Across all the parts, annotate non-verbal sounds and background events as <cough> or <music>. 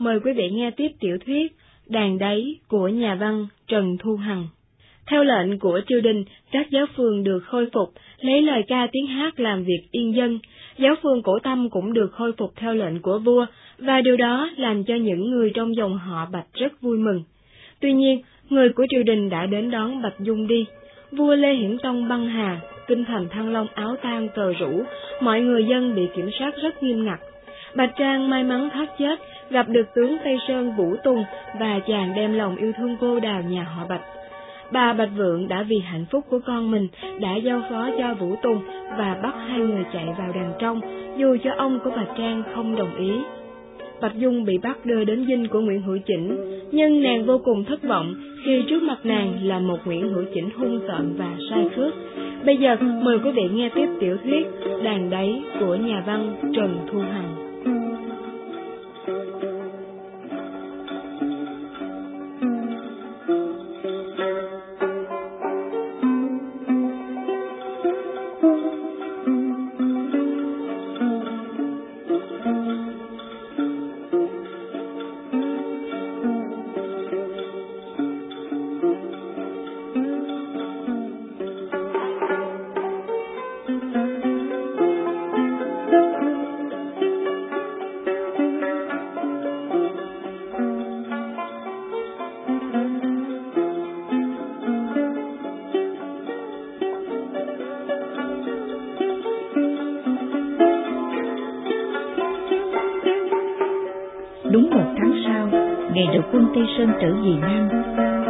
mời quý vị nghe tiếp tiểu thuyết Đàn đáy của nhà văn Trần Thu Hằng. Theo lệnh của triều đình, các giáo phường được khôi phục, lấy lời ca tiếng hát làm việc yên dân. Giáo phường cổ tâm cũng được khôi phục theo lệnh của vua, và điều đó làm cho những người trong dòng họ Bạch rất vui mừng. Tuy nhiên, người của triều đình đã đến đón Bạch Dung đi. Vua Lê Hiển Tông băng hà, kinh thành Thăng Long áo tang cờ rũ, mọi người dân bị kiểm soát rất nghiêm ngặt. Bạch Trang may mắn thoát chết, gặp được tướng Tây Sơn Vũ Tùng và chàng đem lòng yêu thương cô đào nhà họ Bạch. Bà Bạch Vượng đã vì hạnh phúc của con mình đã giao phó cho Vũ Tùng và bắt hai người chạy vào đàn trong, dù cho ông của bà Trang không đồng ý. Bạch Dung bị bắt đưa đến dinh của Nguyễn Hữu Chỉnh, nhưng nàng vô cùng thất vọng khi trước mặt nàng là một Nguyễn Hữu Chỉnh hung tợn và sai khước. Bây giờ mời quý vị nghe tiếp tiểu thuyết Đàn đáy của nhà văn Trần Thu Hằng.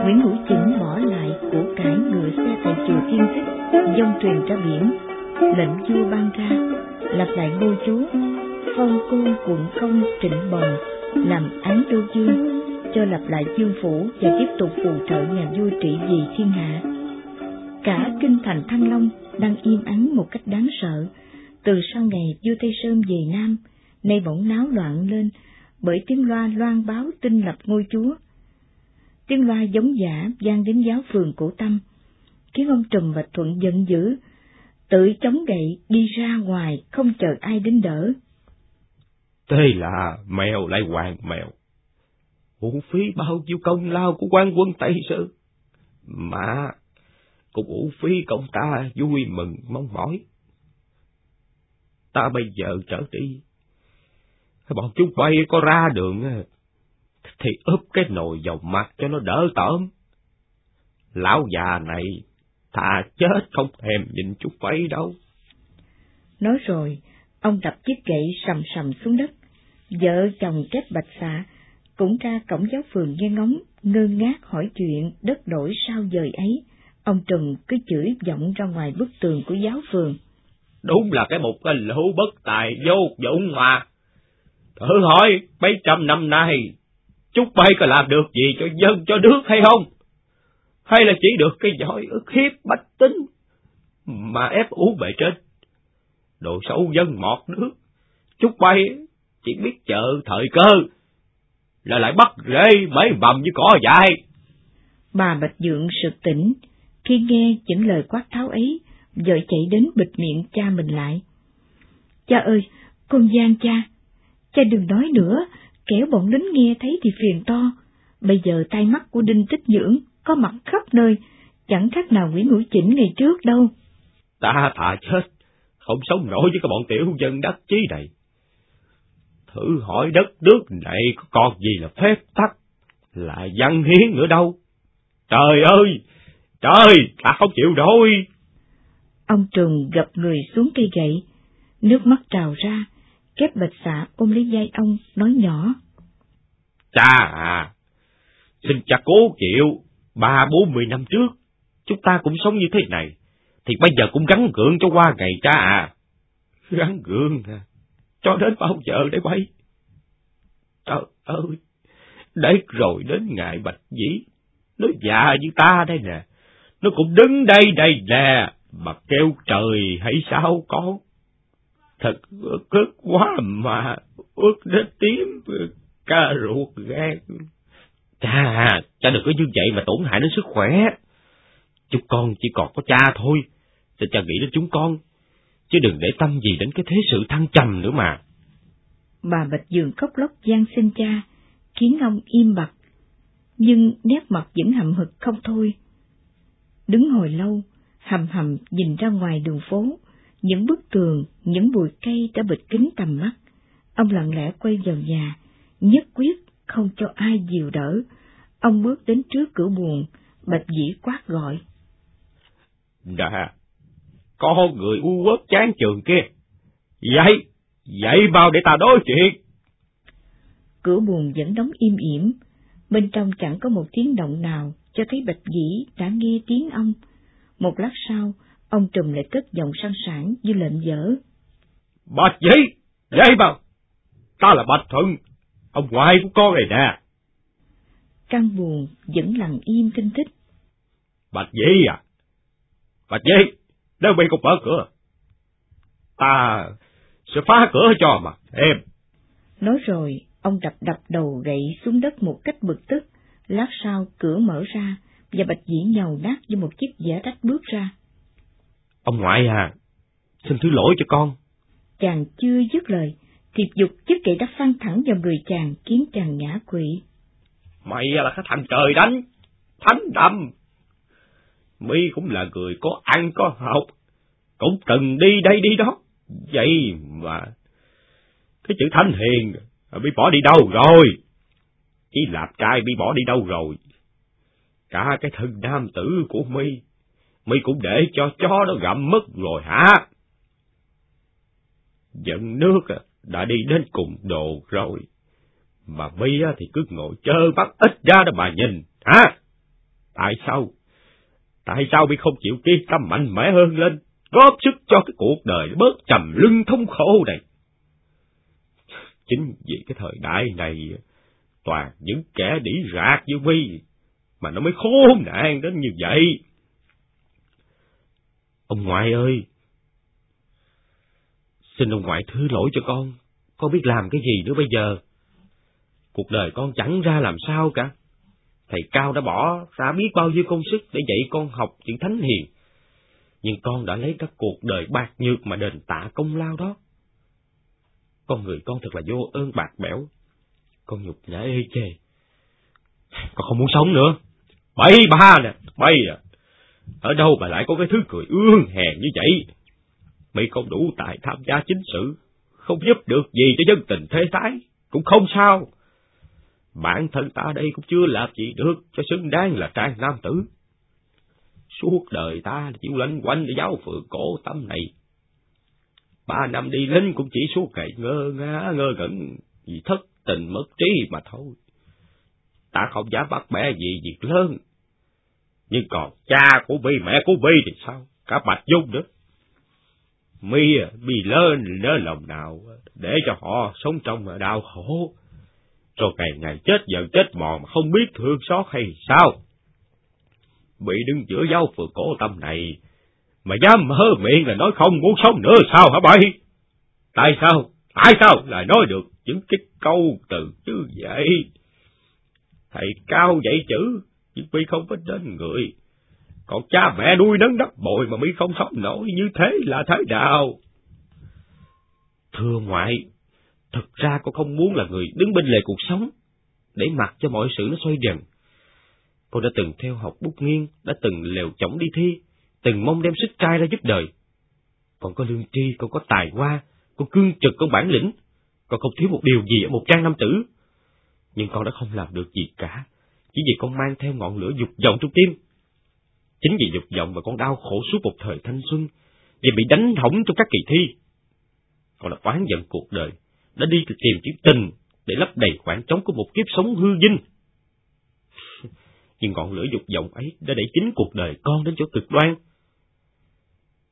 Nguyễn Hữu Chỉnh bỏ lại của cải ngựa xe tại chùa Thiên Thích, dông thuyền ra biển, lệnh vua ban ra, lập lại ngôi chúa, phong côn quận công trịnh bồng, làm án đô dương, cho lập lại dương phủ và tiếp tục phù trợ nhà vua trị vì thiên hạ. Cả kinh thành Thăng Long đang im ắng một cách đáng sợ, từ sau ngày vua Tây Sơn về Nam, nay bỗng náo loạn lên bởi tiếng loa loan báo tin lập ngôi chúa tiếng loa giống giả vang đến giáo phường cổ tâm, khiến ông Trùm và Thuận giận dữ, tự chống gậy đi ra ngoài không chờ ai đến đỡ. Thế là mèo lại hoàng mèo, uổng phí bao nhiêu công lao của quan quân Tây Sơn, mà cũng uổng phí công ta vui mừng mong mỏi. Ta bây giờ trở đi, bọn chúng bay có ra đường thì ướp cái nồi vào mặt cho nó đỡ tởm. Lão già này, thà chết không thèm nhìn chút ấy đâu. Nói rồi, ông đập chiếc gậy sầm sầm xuống đất. Vợ chồng kết bạch xạ cũng ra cổng giáo phường nghe ngóng, ngơ ngác hỏi chuyện đất đổi sao dời ấy. Ông Trừng cứ chửi vọng ra ngoài bức tường của giáo phường. Đúng là cái một cái lũ bất tài vô dụng mà. Thử hỏi, mấy trăm năm nay, Chúc bay có làm được gì cho dân cho nước hay không? Hay là chỉ được cái giỏi ức hiếp bách tính mà ép uống bề trên? Đồ xấu dân mọt nước, chúc bay chỉ biết chờ thời cơ, là lại bắt rễ mấy bầm như cỏ dại. Bà Bạch Dượng sực tỉnh, khi nghe những lời quát tháo ấy, vợ chạy đến bịt miệng cha mình lại. Cha ơi, con gian cha, cha đừng nói nữa, kéo bọn lính nghe thấy thì phiền to. Bây giờ tai mắt của Đinh Tích Dưỡng có mặt khắp nơi, chẳng khác nào Nguyễn Hữu Chỉnh ngày trước đâu. Ta thà chết, không sống nổi với cái bọn tiểu dân đắc chí này. Thử hỏi đất nước này có còn gì là phép tắc, là văn hiến nữa đâu. Trời ơi, trời, ta không chịu nổi. Ông Trùng gập người xuống cây gậy, nước mắt trào ra, Kép bạch xạ ôm lấy dây ông, nói nhỏ. Cha à, xin cha cố chịu, ba bốn mươi năm trước, chúng ta cũng sống như thế này, thì bây giờ cũng gắn gượng cho qua ngày cha à. Gắn gượng à, cho đến bao giờ để bay? Trời ơi, đấy rồi đến ngày bạch dĩ, nó già như ta đây nè, nó cũng đứng đây đây nè, mà kêu trời hay sao con? Thật ức quá mà ước đến tím ca ruột gan cha cha đừng có như vậy mà tổn hại đến sức khỏe. Chúng con chỉ còn có cha thôi cho cha nghĩ đến chúng con chứ đừng để tâm gì đến cái thế sự thăng trầm nữa mà. Bà bạch dường khóc lóc gian xin cha khiến ông im bặt, nhưng nét mặt vẫn hậm hực không thôi. Đứng hồi lâu, hầm hầm nhìn ra ngoài đường phố, những bức tường, những bụi cây đã bịt kín tầm mắt. Ông lặng lẽ quay vào nhà, nhất quyết không cho ai dìu đỡ. Ông bước đến trước cửa buồn, bạch dĩ quát gọi. Đã, có người u uất chán trường kia. Dậy, dậy vào để ta đối chuyện. Cửa buồn vẫn đóng im ỉm, bên trong chẳng có một tiếng động nào, cho thấy bạch dĩ đã nghe tiếng ông. Một lát sau, ông trùm lại cất giọng sang sảng như lệnh dở. Bạch dĩ, dậy vào. Ta là Bạch Thuận, ông ngoại của con này nè. Căn buồn vẫn lặng im tinh thích. Bạch dĩ à, Bạch dĩ, nếu mày không mở cửa, ta sẽ phá cửa cho mà, em. Nói rồi, ông đập đập đầu gậy xuống đất một cách bực tức, lát sau cửa mở ra, và bạch dĩ nhầu nát như một chiếc giả rách bước ra. Ông ngoại à, xin thứ lỗi cho con. Chàng chưa dứt lời, thiệp dục chiếc gậy đã phăng thẳng vào người chàng khiến chàng ngã quỵ. Mày là cái thằng trời đánh, thánh đâm. Mi cũng là người có ăn có học, cũng từng đi đây đi đó. Vậy mà, cái chữ thánh hiền, bị bỏ đi đâu rồi? Chỉ lạp trai bị bỏ đi đâu rồi? Cả cái thân nam tử của mi, mi cũng để cho chó nó gặm mất rồi hả? Giận nước đã đi đến cùng đồ rồi, mà mi thì cứ ngồi chơ bắt ít ra đó mà nhìn, hả? Tại sao? Tại sao mi không chịu kiên tâm mạnh mẽ hơn lên, góp sức cho cái cuộc đời bớt trầm lưng thống khổ này? Chính vì cái thời đại này, toàn những kẻ đỉ rạc như mi mà nó mới khốn nạn đến như vậy. Ông ngoại ơi! Xin ông ngoại thứ lỗi cho con, con biết làm cái gì nữa bây giờ? Cuộc đời con chẳng ra làm sao cả. Thầy Cao đã bỏ ra biết bao nhiêu công sức để dạy con học chữ thánh hiền. Nhưng con đã lấy các cuộc đời bạc nhược mà đền tạ công lao đó. Con người con thật là vô ơn bạc bẽo. Con nhục nhã ê chề. Con không muốn sống nữa. Bay ba nè, bay à. Ở đâu mà lại có cái thứ cười ương hèn như vậy? Mày không đủ tài tham gia chính sự, không giúp được gì cho dân tình thế thái, cũng không sao. Bản thân ta đây cũng chưa làm gì được cho xứng đáng là trai nam tử. Suốt đời ta chịu lanh quanh để giáo phượng cổ tâm này. Ba năm đi lính cũng chỉ suốt ngày ngơ ngá ngơ ngẩn vì thất tình mất trí mà thôi. Ta không dám bắt bẻ gì việc lớn. Nhưng còn cha của Bi, mẹ của Bi thì sao? Cả Bạch Dung nữa. Mi Bi lên nỡ lòng nào để cho họ sống trong đau khổ. Rồi ngày ngày chết giờ chết mòn mà không biết thương xót hay sao? Bị đứng giữa giáo phường cổ tâm này, mà dám hơ miệng là nói không muốn sống nữa sao hả bậy? Tại sao? Tại sao lại nói được những cái câu từ như vậy? Thầy cao dạy chữ, nhưng mi không có đến người. Còn cha mẹ nuôi nấng đất bội mà mi không sống nổi như thế là thế nào? Thưa ngoại, thật ra con không muốn là người đứng bên lề cuộc sống, để mặc cho mọi sự nó xoay dần. Con đã từng theo học bút nghiêng, đã từng lều chổng đi thi, từng mong đem sức trai ra giúp đời. Còn có lương tri, con có tài hoa, con cương trực, con bản lĩnh, con không thiếu một điều gì ở một trang nam tử. Nhưng con đã không làm được gì cả, chỉ vì con mang theo ngọn lửa dục vọng trong tim. Chính vì dục vọng mà con đau khổ suốt một thời thanh xuân, vì bị đánh hỏng trong các kỳ thi. Con đã oán giận cuộc đời, đã đi tìm chữ tình để lấp đầy khoảng trống của một kiếp sống hư vinh. Nhưng ngọn lửa dục vọng ấy đã đẩy chính cuộc đời con đến chỗ cực đoan.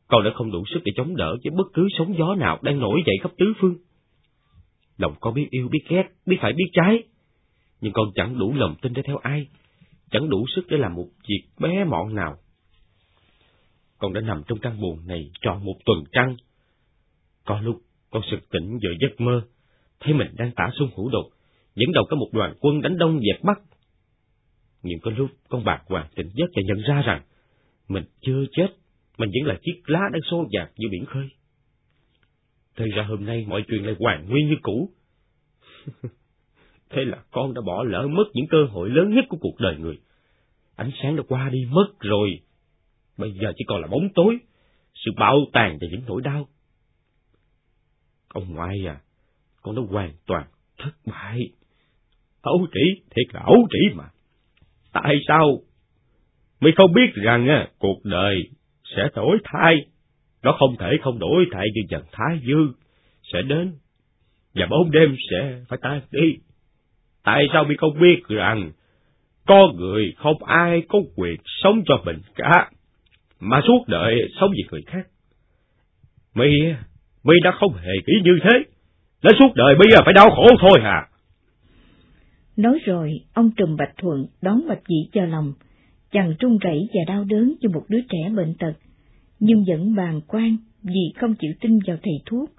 Con đã không đủ sức để chống đỡ với bất cứ sóng gió nào đang nổi dậy khắp tứ phương. Lòng con biết yêu, biết ghét, biết phải, biết trái. Nhưng con chẳng đủ lòng tin để theo ai, chẳng đủ sức để làm một việc bé mọn nào. Con đã nằm trong căn buồn này trọn một tuần trăng. Có lúc con sực tỉnh giữa giấc mơ, thấy mình đang tả xung hữu đột, dẫn đầu có một đoàn quân đánh đông dẹp bắc. Nhưng có lúc con bạc hoàng tỉnh giấc và nhận ra rằng mình chưa chết, mình vẫn là chiếc lá đang xô dạt giữa biển khơi. Thời ra hôm nay mọi chuyện lại hoàn nguyên như cũ. <laughs> Thế là con đã bỏ lỡ mất những cơ hội lớn nhất của cuộc đời người. Ánh sáng đã qua đi mất rồi. Bây giờ chỉ còn là bóng tối, sự bạo tàn và những nỗi đau. Ông ngoại à, con đã hoàn toàn thất bại. Ấu trĩ, thiệt là ấu trĩ mà. Tại sao? Mày không biết rằng á, cuộc đời sẽ đổi thay. Nó không thể không đổi thay như dần thái dương sẽ đến, và bóng đêm sẽ phải tan đi. Tại sao mày không biết rằng con người không ai có quyền sống cho mình cả, mà suốt đời sống vì người khác. Mày, mày đã không hề nghĩ như thế, đến suốt đời bây giờ phải đau khổ thôi hả? Nói rồi, ông Trùm Bạch Thuận đón Bạch Dĩ cho lòng, chàng trung rẩy và đau đớn cho một đứa trẻ bệnh tật, nhưng vẫn bàng quan vì không chịu tin vào thầy thuốc.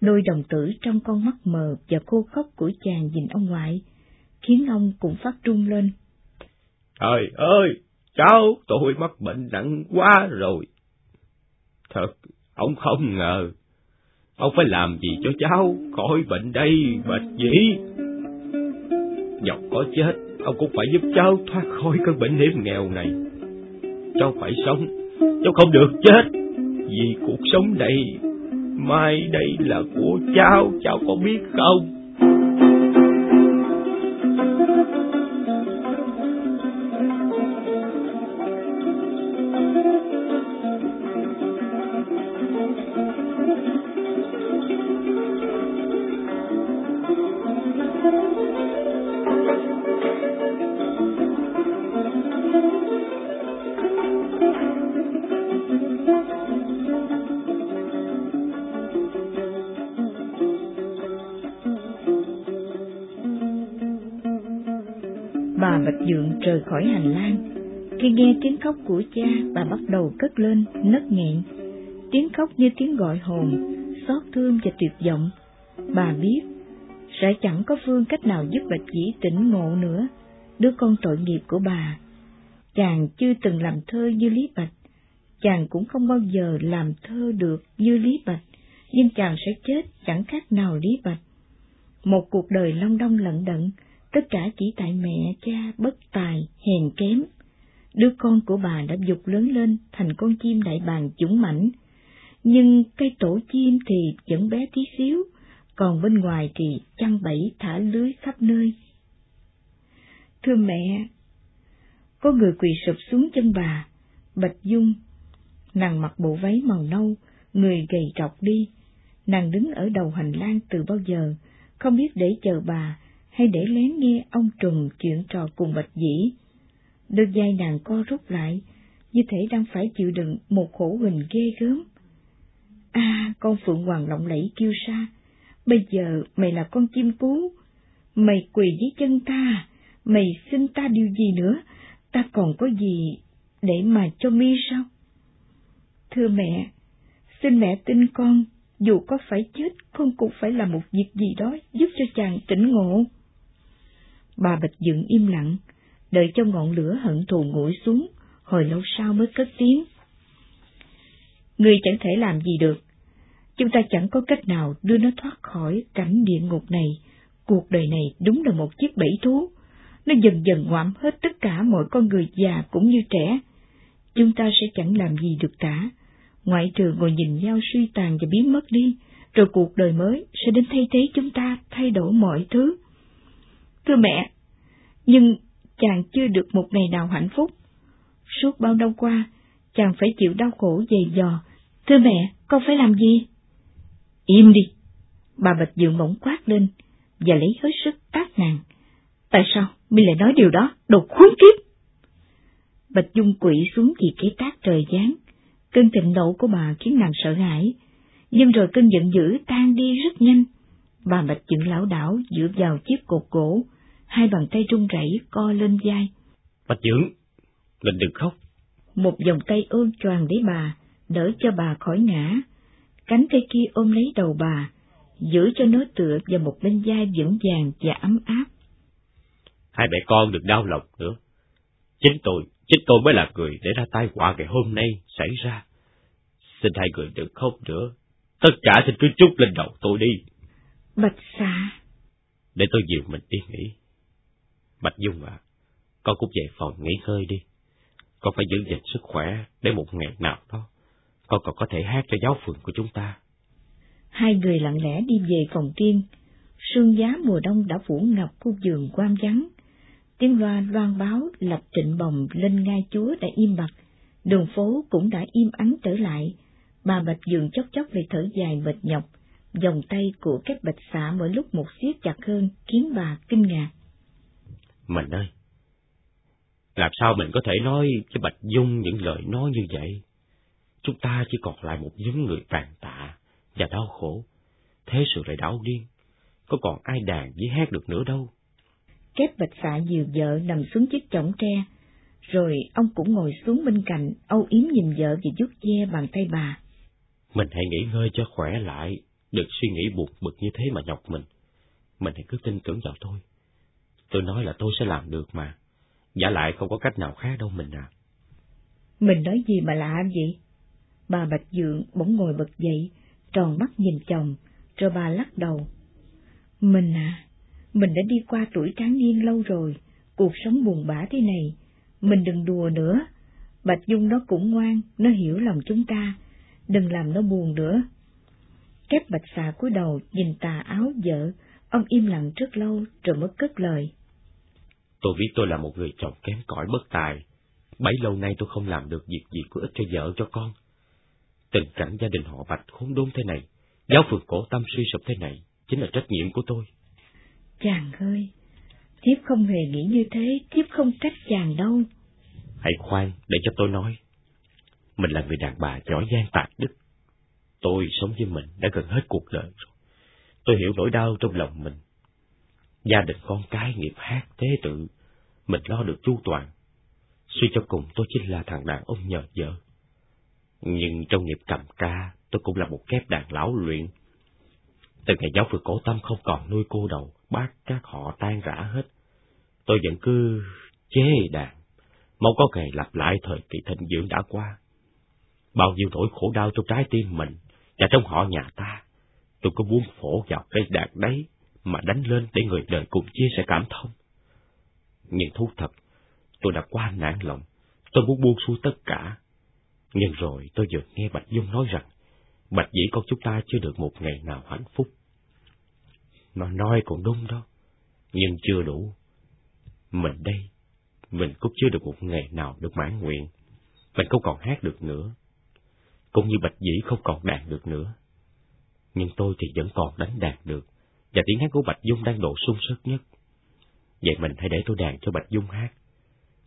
Đôi đồng tử trong con mắt mờ và khô khốc của chàng nhìn ông ngoại, khiến ông cũng phát run lên. Trời ơi, cháu tôi mắc bệnh nặng quá rồi. Thật, ông không ngờ, ông phải làm gì cho cháu khỏi bệnh đây, bạch dĩ. Dọc có chết, ông cũng phải giúp cháu thoát khỏi cơn bệnh hiểm nghèo này. Cháu phải sống, cháu không được chết, vì cuộc sống này, mai đây là của cháu, cháu có biết không? Khóc của cha, bà bắt đầu cất lên, nấc nghẹn. Tiếng khóc như tiếng gọi hồn, xót thương và tuyệt vọng. Bà biết, sẽ chẳng có phương cách nào giúp Bạch Dĩ tỉnh ngộ nữa, đứa con tội nghiệp của bà. Chàng chưa từng làm thơ như Lý Bạch, chàng cũng không bao giờ làm thơ được như Lý Bạch, nhưng chàng sẽ chết chẳng khác nào Lý Bạch. Một cuộc đời long đong lận đận, tất cả chỉ tại mẹ cha bất tài, hèn kém. Đứa con của bà đã dục lớn lên thành con chim đại bàng dũng mãnh, nhưng cây tổ chim thì vẫn bé tí xíu, còn bên ngoài thì chăn bẫy thả lưới khắp nơi. Thưa mẹ, có người quỳ sụp xuống chân bà, Bạch Dung, nàng mặc bộ váy màu nâu, người gầy trọc đi, nàng đứng ở đầu hành lang từ bao giờ, không biết để chờ bà hay để lén nghe ông Trùng chuyện trò cùng Bạch Dĩ. Đôi vai nàng co rút lại, như thể đang phải chịu đựng một khổ hình ghê gớm. À, con Phượng Hoàng lộng lẫy kêu xa, bây giờ mày là con chim cú, mày quỳ dưới chân ta, mày xin ta điều gì nữa, ta còn có gì để mà cho mi sao? Thưa mẹ, xin mẹ tin con, dù có phải chết, con cũng phải làm một việc gì đó giúp cho chàng tỉnh ngộ. Bà Bạch Dựng im lặng, đợi cho ngọn lửa hận thù nguội xuống, hồi lâu sau mới cất tiếng. Người chẳng thể làm gì được. Chúng ta chẳng có cách nào đưa nó thoát khỏi cảnh địa ngục này. Cuộc đời này đúng là một chiếc bẫy thú. Nó dần dần ngoạm hết tất cả mọi con người già cũng như trẻ. Chúng ta sẽ chẳng làm gì được cả, ngoại trừ ngồi nhìn nhau suy tàn và biến mất đi, rồi cuộc đời mới sẽ đến thay thế chúng ta thay đổi mọi thứ. Thưa mẹ, nhưng chàng chưa được một ngày nào hạnh phúc. Suốt bao năm qua, chàng phải chịu đau khổ dày dò. Thưa mẹ, con phải làm gì? Im đi! Bà Bạch Dượng bỗng quát lên, và lấy hết sức tát nàng. Tại sao mi lại nói điều đó, đồ khốn kiếp? Bạch Dung quỷ xuống vì cái tác trời giáng. Cơn thịnh nộ của bà khiến nàng sợ hãi, nhưng rồi cơn giận dữ tan đi rất nhanh. Bà Bạch Dượng lão đảo dựa vào chiếc cột gỗ, hai bàn tay run rẩy co lên vai. Bạch dưỡng, mình đừng khóc. Một vòng tay ôm choàng lấy bà, đỡ cho bà khỏi ngã. Cánh tay kia ôm lấy đầu bà, giữ cho nó tựa vào một bên vai vững vàng và ấm áp. Hai mẹ con đừng đau lòng nữa. Chính tôi, chính tôi mới là người để ra tai họa ngày hôm nay xảy ra. Xin hai người đừng khóc nữa. Tất cả xin cứ chút lên đầu tôi đi. Bạch xà. để tôi dìu mình đi nghỉ. Bạch Dung à, con cũng về phòng nghỉ ngơi đi. Con phải giữ gìn sức khỏe để một ngày nào đó con còn có thể hát cho giáo phường của chúng ta. Hai người lặng lẽ đi về phòng riêng. Sương giá mùa đông đã phủ ngập khu vườn quam vắng. Tiếng loa loan báo lập trịnh bồng lên ngai chúa đã im bặt. Đường phố cũng đã im ắng trở lại. Bà Bạch Dường chốc chốc về thở dài mệt nhọc. Dòng tay của các bạch xạ mỗi lúc một siết chặt hơn khiến bà kinh ngạc. Mình ơi, làm sao mình có thể nói cho Bạch Dung những lời nói như vậy? Chúng ta chỉ còn lại một nhóm người tàn tạ và đau khổ. Thế sự lại đau điên, có còn ai đàn với hát được nữa đâu. Kép bạch xạ dìu vợ nằm xuống chiếc chõng tre, rồi ông cũng ngồi xuống bên cạnh, âu yếm nhìn vợ và vuốt ve bàn tay bà. Mình hãy nghỉ ngơi cho khỏe lại, đừng suy nghĩ buồn bực như thế mà nhọc mình. Mình hãy cứ tin tưởng vào tôi. Tôi nói là tôi sẽ làm được mà. Giả lại không có cách nào khác đâu mình à. Mình nói gì mà lạ vậy? Bà Bạch Dượng bỗng ngồi bật dậy, tròn mắt nhìn chồng, rồi bà lắc đầu. Mình à, mình đã đi qua tuổi tráng niên lâu rồi, cuộc sống buồn bã thế này, mình đừng đùa nữa. Bạch Dung nó cũng ngoan, nó hiểu lòng chúng ta, đừng làm nó buồn nữa. Kép bạch xà cúi đầu nhìn tà áo vợ, ông im lặng rất lâu rồi mới cất lời. Tôi biết tôi là một người chồng kém cỏi bất tài. Bấy lâu nay tôi không làm được việc gì có ích cho vợ cho con. Tình cảnh gia đình họ Bạch khốn đốn thế này, giáo phường cổ tâm suy sụp thế này, chính là trách nhiệm của tôi. Chàng ơi, thiếp không hề nghĩ như thế, thiếp không trách chàng đâu. Hãy khoan để cho tôi nói. Mình là người đàn bà giỏi giang tạc đức. Tôi sống với mình đã gần hết cuộc đời rồi. Tôi hiểu nỗi đau trong lòng mình. Gia đình con cái nghiệp hát thế tự, mình lo được chu toàn. Suy cho cùng tôi chính là thằng đàn ông nhờ vợ. Nhưng trong nghiệp cầm ca, tôi cũng là một kép đàn lão luyện. Từ ngày giáo phường cổ tâm không còn nuôi cô đầu, bác các họ tan rã hết. Tôi vẫn cứ chê đàn, mong có ngày lặp lại thời kỳ thịnh dưỡng đã qua. Bao nhiêu nỗi khổ đau trong trái tim mình và trong họ nhà ta, tôi có muốn phổ vào cây đàn đấy mà đánh lên để người đời cùng chia sẻ cảm thông. Nhưng thú thật, tôi đã qua nản lòng, tôi muốn buông xuôi tất cả, nhưng rồi tôi vừa nghe Bạch Dung nói rằng, Bạch dĩ con chúng ta chưa được một ngày nào hạnh phúc. Nó nói còn đúng đó, nhưng chưa đủ. Mình đây, mình cũng chưa được một ngày nào được mãn nguyện. Mình không còn hát được nữa. Cũng như Bạch dĩ không còn đàn được nữa. Nhưng tôi thì vẫn còn đánh đàn được, và tiếng hát của Bạch Dung đang độ sung sức nhất. Vậy mình hãy để tôi đàn cho Bạch Dung hát.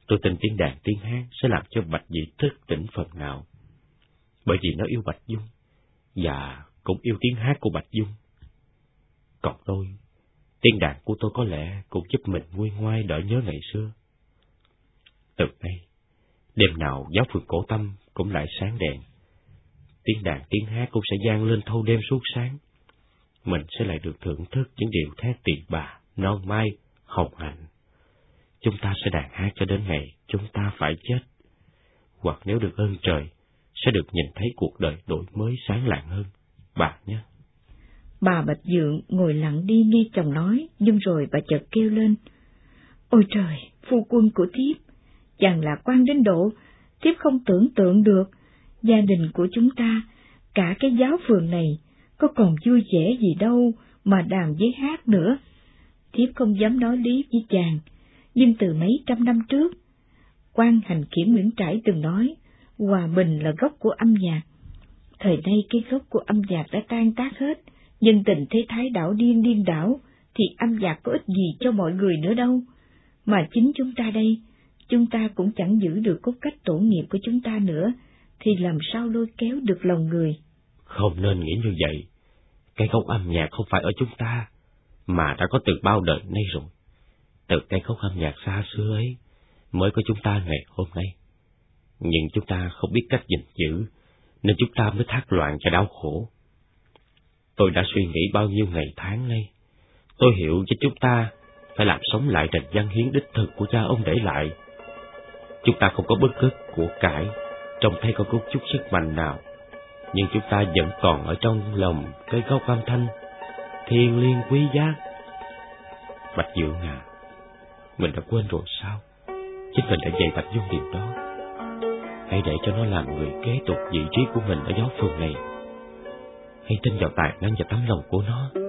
Tôi tin tiếng đàn tiếng hát sẽ làm cho Bạch dị thức tỉnh phần nào. Bởi vì nó yêu Bạch Dung, và cũng yêu tiếng hát của Bạch Dung. Còn tôi, tiếng đàn của tôi có lẽ cũng giúp mình nguôi ngoai đỡ nhớ ngày xưa. Từ nay, đêm nào giáo phường cổ tâm cũng lại sáng đèn. Tiếng đàn tiếng hát cũng sẽ gian lên thâu đêm suốt sáng. Mình sẽ lại được thưởng thức những điều thét tiền bà, non mai, hồng hạnh chúng ta sẽ đàn hát cho đến ngày chúng ta phải chết. Hoặc nếu được ơn trời, sẽ được nhìn thấy cuộc đời đổi mới sáng lạng hơn. Bà nhé. Bà Bạch Dượng ngồi lặng đi nghe chồng nói, nhưng rồi bà chợt kêu lên. Ôi trời, phu quân của thiếp, chàng là quan đến độ, thiếp không tưởng tượng được, gia đình của chúng ta, cả cái giáo phường này, có còn vui vẻ gì đâu mà đàn với hát nữa. Thiếp không dám nói lý với chàng, nhưng từ mấy trăm năm trước, quan hành kiểm Nguyễn Trãi từng nói, hòa bình là gốc của âm nhạc. Thời nay cái gốc của âm nhạc đã tan tác hết, nhân tình thế thái đảo điên điên đảo, thì âm nhạc có ích gì cho mọi người nữa đâu. Mà chính chúng ta đây, chúng ta cũng chẳng giữ được cốt cách tổ nghiệp của chúng ta nữa, thì làm sao lôi kéo được lòng người. Không nên nghĩ như vậy. Cái gốc âm nhạc không phải ở chúng ta, mà đã có từ bao đời nay rồi từ cái gốc âm nhạc xa xưa ấy mới có chúng ta ngày hôm nay. Nhưng chúng ta không biết cách gìn giữ, nên chúng ta mới thác loạn và đau khổ. Tôi đã suy nghĩ bao nhiêu ngày tháng nay. Tôi hiểu cho chúng ta phải làm sống lại trần văn hiến đích thực của cha ông để lại. Chúng ta không có bất cứ của cải, trong thấy có chút chút sức mạnh nào, nhưng chúng ta vẫn còn ở trong lòng cái gốc âm thanh thiên liêng quý giá Bạch Dượng à, mình đã quên rồi sao? Chính mình đã dạy Bạch Dung điều đó. Hãy để cho nó làm người kế tục vị trí của mình ở giáo phường này. Hãy tin vào tài năng và tấm lòng của nó.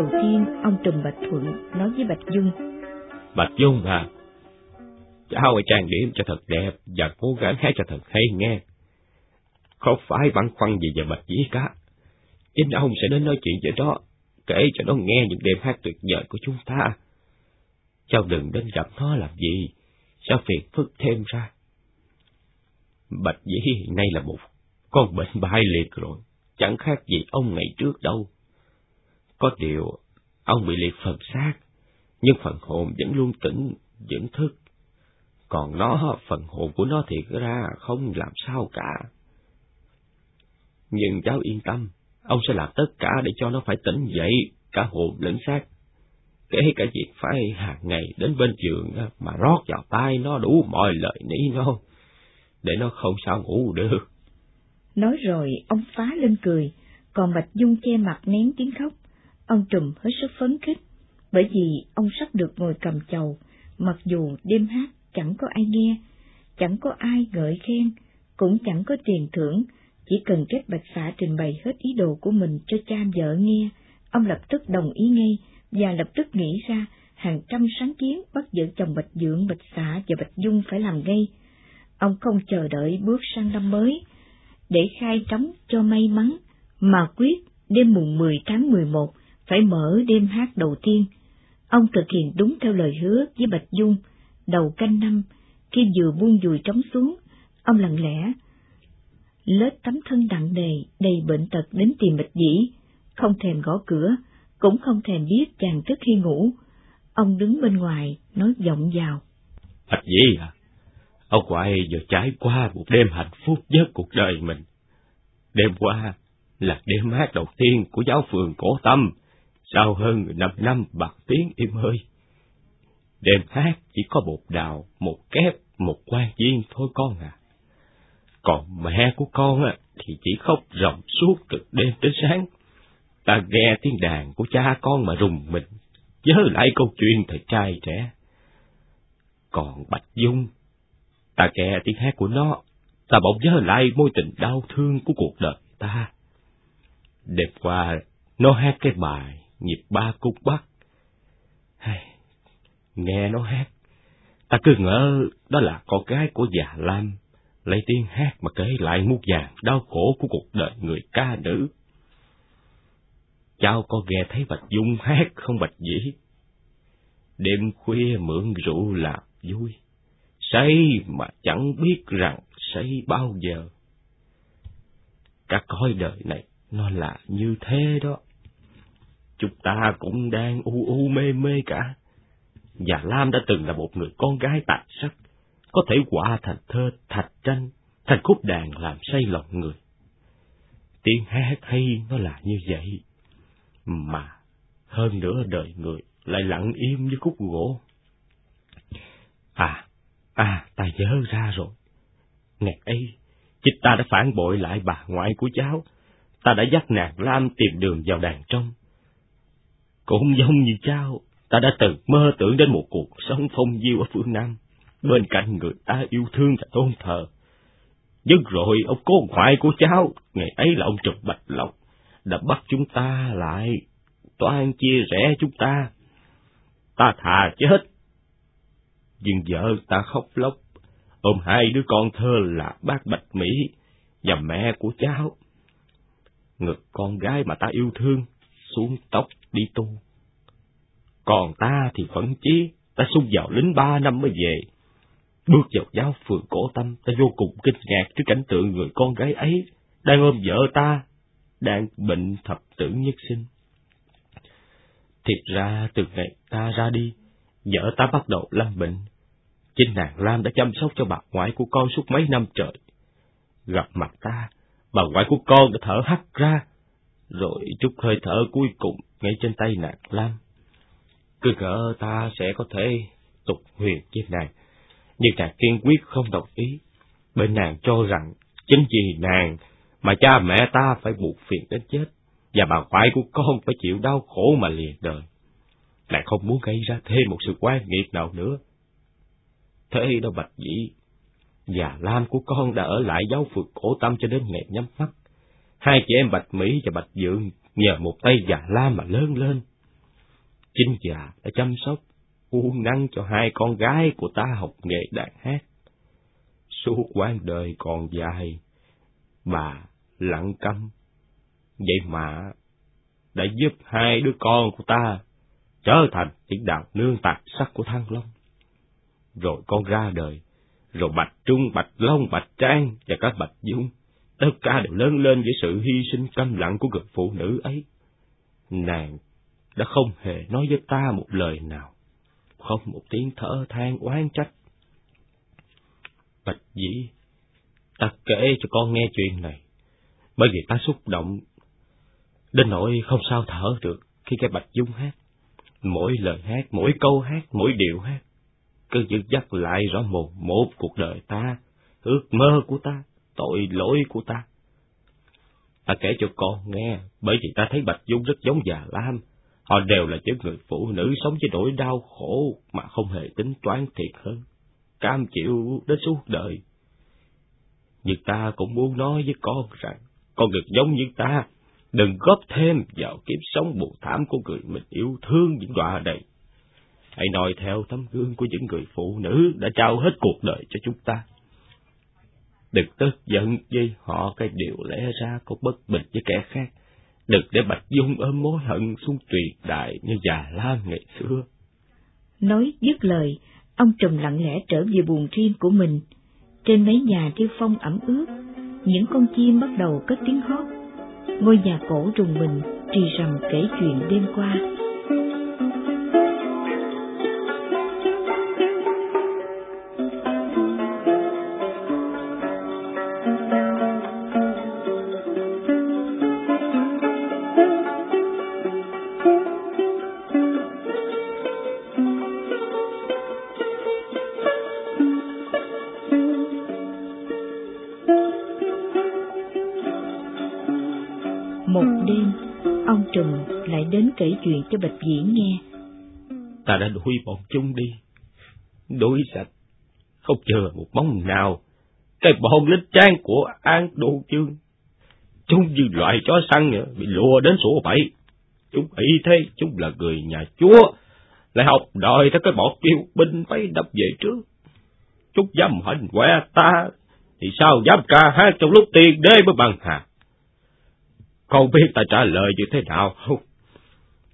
Đầu tiên, ông Trùm Bạch Thuận nói với Bạch Dung. Bạch Dung à, cháu hãy trang điểm cho thật đẹp và cố gắng hát cho thật hay nghe. Không phải băn khoăn gì về Bạch Dĩ cả. Chính ông sẽ đến nói chuyện với đó, kể cho nó nghe những đêm hát tuyệt vời của chúng ta. Cháu đừng đến gặp nó làm gì, sao phiền phức thêm ra. Bạch Dĩ nay là một con bệnh bại liệt rồi chẳng khác gì ông ngày trước đâu. Có điều, ông bị liệt phần xác, nhưng phần hồn vẫn luôn tỉnh, vẫn thức. Còn nó, phần hồn của nó thiệt ra không làm sao cả. Nhưng cháu yên tâm, ông sẽ làm tất cả để cho nó phải tỉnh dậy, cả hồn lẫn xác. Kể cả việc phải hàng ngày đến bên giường mà rót vào tai nó đủ mọi lời nỉ nó, để nó không sao ngủ được. Nói rồi, ông phá lên cười, còn Bạch Dung che mặt nén tiếng khóc. Ông Trùm hết sức phấn khích, bởi vì ông sắp được ngồi cầm chầu, mặc dù đêm hát chẳng có ai nghe, chẳng có ai gợi khen, cũng chẳng có tiền thưởng, chỉ cần kết bạch xã trình bày hết ý đồ của mình cho cha vợ nghe, ông lập tức đồng ý ngay và lập tức nghĩ ra hàng trăm sáng kiến bắt vợ chồng Bạch Dượng, Bạch Xạ và Bạch Dung phải làm ngay. Ông không chờ đợi bước sang năm mới, để khai trống cho may mắn, mà quyết đêm mùng 10 tháng 11 phải mở đêm hát đầu tiên. Ông thực hiện đúng theo lời hứa với Bạch Dung, đầu canh năm, khi vừa buông dùi trống xuống, ông lặng lẽ lết tấm thân nặng nề đầy bệnh tật đến tìm Bạch Dĩ, không thèm gõ cửa, cũng không thèm biết chàng thức khi ngủ. Ông đứng bên ngoài, nói giọng vào. Bạch Dĩ à, Ông ngoại vừa trải qua một đêm hạnh phúc nhất cuộc đời mình. Đêm qua là đêm hát đầu tiên của giáo phường cổ tâm, sau hơn năm năm bạc tiếng im ơi. Đêm hát chỉ có một đào, một kép, một quan viên thôi con à. Còn mẹ của con á, thì chỉ khóc ròng suốt từ đêm đến sáng. Ta nghe tiếng đàn của cha con mà rùng mình, nhớ lại câu chuyện thời trai trẻ. Còn Bạch Dung Ta nghe tiếng hát của nó, ta bỗng nhớ lại mối tình đau thương của cuộc đời ta. Đêm qua, nó hát cái bài nhịp ba cung bắc. Hay, nghe nó hát, ta cứ ngỡ đó là con gái của già Lam, lấy tiếng hát mà kể lại muôn vàng đau khổ của cuộc đời người ca nữ. Cháu có nghe thấy Bạch Dung hát không Bạch Dĩ? Đêm khuya mượn rượu là vui say mà chẳng biết rằng say bao giờ. Cả cõi đời này nó là như thế đó. Chúng ta cũng đang u u mê mê cả. Và Lam đã từng là một người con gái tài sắc, có thể quả thành thơ, thạch tranh, thành khúc đàn làm say lòng người. Tiếng hát hay nó là như vậy, mà hơn nữa đời người lại lặng im như khúc gỗ. À, À, ta nhớ ra rồi. Ngày ấy, chích ta đã phản bội lại bà ngoại của cháu. Ta đã dắt nàng Lam tìm đường vào đàn trong. Cũng giống như cháu, ta đã từng mơ tưởng đến một cuộc sống phong diêu ở phương Nam, bên cạnh người ta yêu thương và tôn thờ. Nhưng rồi ông cố ngoại của cháu, ngày ấy là ông Trục Bạch Lộc, đã bắt chúng ta lại, toan chia rẽ chúng ta. Ta thà chết nhưng vợ ta khóc lóc, ôm hai đứa con thơ là bác Bạch Mỹ và mẹ của cháu. Ngực con gái mà ta yêu thương, xuống tóc đi tu. Còn ta thì phẫn chí, ta xung vào lính ba năm mới về. Bước vào giáo phường cổ tâm, ta vô cùng kinh ngạc trước cảnh tượng người con gái ấy đang ôm vợ ta, đang bệnh thập tử nhất sinh. Thiệt ra từ ngày ta ra đi, vợ ta bắt đầu lâm bệnh. Chính nàng Lam đã chăm sóc cho bà ngoại của con suốt mấy năm trời. Gặp mặt ta, bà ngoại của con đã thở hắt ra, rồi chút hơi thở cuối cùng ngay trên tay nàng Lam. Cứ ngỡ ta sẽ có thể tục huyền với nàng, nhưng nàng kiên quyết không đồng ý. Bên nàng cho rằng chính vì nàng mà cha mẹ ta phải buộc phiền đến chết, và bà ngoại của con phải chịu đau khổ mà liền đời. Nàng không muốn gây ra thêm một sự quan nghiệt nào nữa. Thế đâu Bạch Dĩ, và Lam của con đã ở lại giáo phượt cổ tâm cho đến ngày nhắm mắt. Hai chị em Bạch Mỹ và Bạch Dượng nhờ một tay già la mà lớn lên. Chính già đã chăm sóc, uống nắng cho hai con gái của ta học nghề đàn hát. Suốt quãng đời còn dài, bà lặng câm. Vậy mà, đã giúp hai đứa con của ta trở thành những đạo nương tạc sắc của Thăng Long. Rồi con ra đời, rồi Bạch Trung, Bạch Long, Bạch Trang và các Bạch Dung, tất cả đều lớn lên với sự hy sinh câm lặng của người phụ nữ ấy. Nàng đã không hề nói với ta một lời nào, không một tiếng thở than oán trách. Bạch Dĩ, ta kể cho con nghe chuyện này, bởi vì ta xúc động, đến nỗi không sao thở được khi cái Bạch Dung hát. Mỗi lời hát, mỗi câu hát, mỗi điệu hát, cứ giữ dắt lại rõ một một cuộc đời ta, ước mơ của ta, tội lỗi của ta. Ta kể cho con nghe, bởi vì ta thấy Bạch Dung rất giống già Lam. Họ đều là những người phụ nữ sống với nỗi đau khổ mà không hề tính toán thiệt hơn, cam chịu đến suốt đời. Nhưng ta cũng muốn nói với con rằng, con được giống như ta, đừng góp thêm vào kiếp sống buồn thảm của người mình yêu thương những đọa đầy. Hãy nói theo tấm gương của những người phụ nữ đã trao hết cuộc đời cho chúng ta. Đừng tức giận với họ cái điều lẽ ra có bất bình với kẻ khác. Đừng để Bạch Dung ôm mối hận xuống tuyệt đại như già la ngày xưa. Nói dứt lời, ông trùm lặng lẽ trở về buồn riêng của mình. Trên mấy nhà thiêu phong ẩm ướt, những con chim bắt đầu cất tiếng hót. Ngôi nhà cổ rùng mình, trì rầm kể chuyện đêm qua. Chuyện cho Bạch Diễn nghe. Ta đã đuổi bọn chúng đi, đuổi sạch, không chờ một bóng nào. Cái bọn lính trang của An Đô Chương, chúng như loại chó săn bị lùa đến sổ bẫy. Chúng ý thế, chúng là người nhà chúa, lại học đòi theo cái bọn kiêu binh phải đập về trước. Chúng dám hành que ta, thì sao dám ca hát trong lúc tiền đế mới bằng hà. Không biết ta trả lời như thế nào không?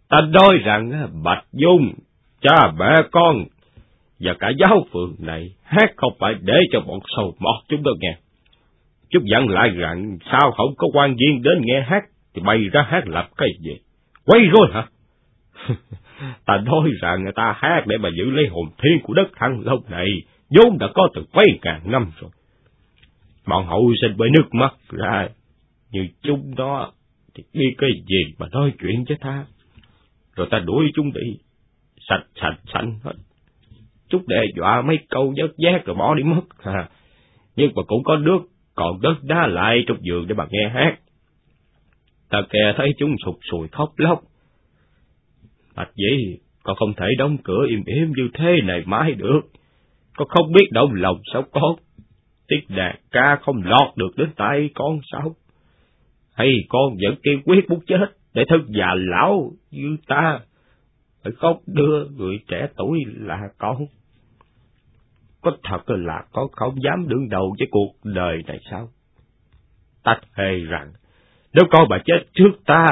Ta nói rằng Bạch Dung, cha mẹ con và cả giáo phường này hát không phải để cho bọn sầu mọt chúng đâu nghe. Chúng dặn lại rằng sao không có quan viên đến nghe hát thì bày ra hát lập cái gì? Quay rồi hả? <laughs> ta nói rằng người ta hát để mà giữ lấy hồn thiên của đất thăng lâu này, vốn đã có từ mấy ngàn năm rồi. Bọn hậu sinh bởi nước mắt ra, như chúng đó thì biết cái gì mà nói chuyện với ta rồi ta đuổi chúng đi, sạch sạch sạch hết. Chút đe dọa mấy câu dớt giác rồi bỏ đi mất, À, Nhưng mà cũng có nước còn đất đá lại trong giường để bà nghe hát. Ta kè thấy chúng sụt sùi khóc lóc. Bạch gì, con không thể đóng cửa im im như thế này mãi được. Con không biết động lòng sao con. Tiết đàn ca không lọt được đến tay con sao? Hay con vẫn kiên quyết muốn chết? Để thức già lão như ta phải khóc đưa người trẻ tuổi là con. Có thật là con không dám đương đầu với cuộc đời này sao? Ta thề rằng, nếu con bà chết trước ta,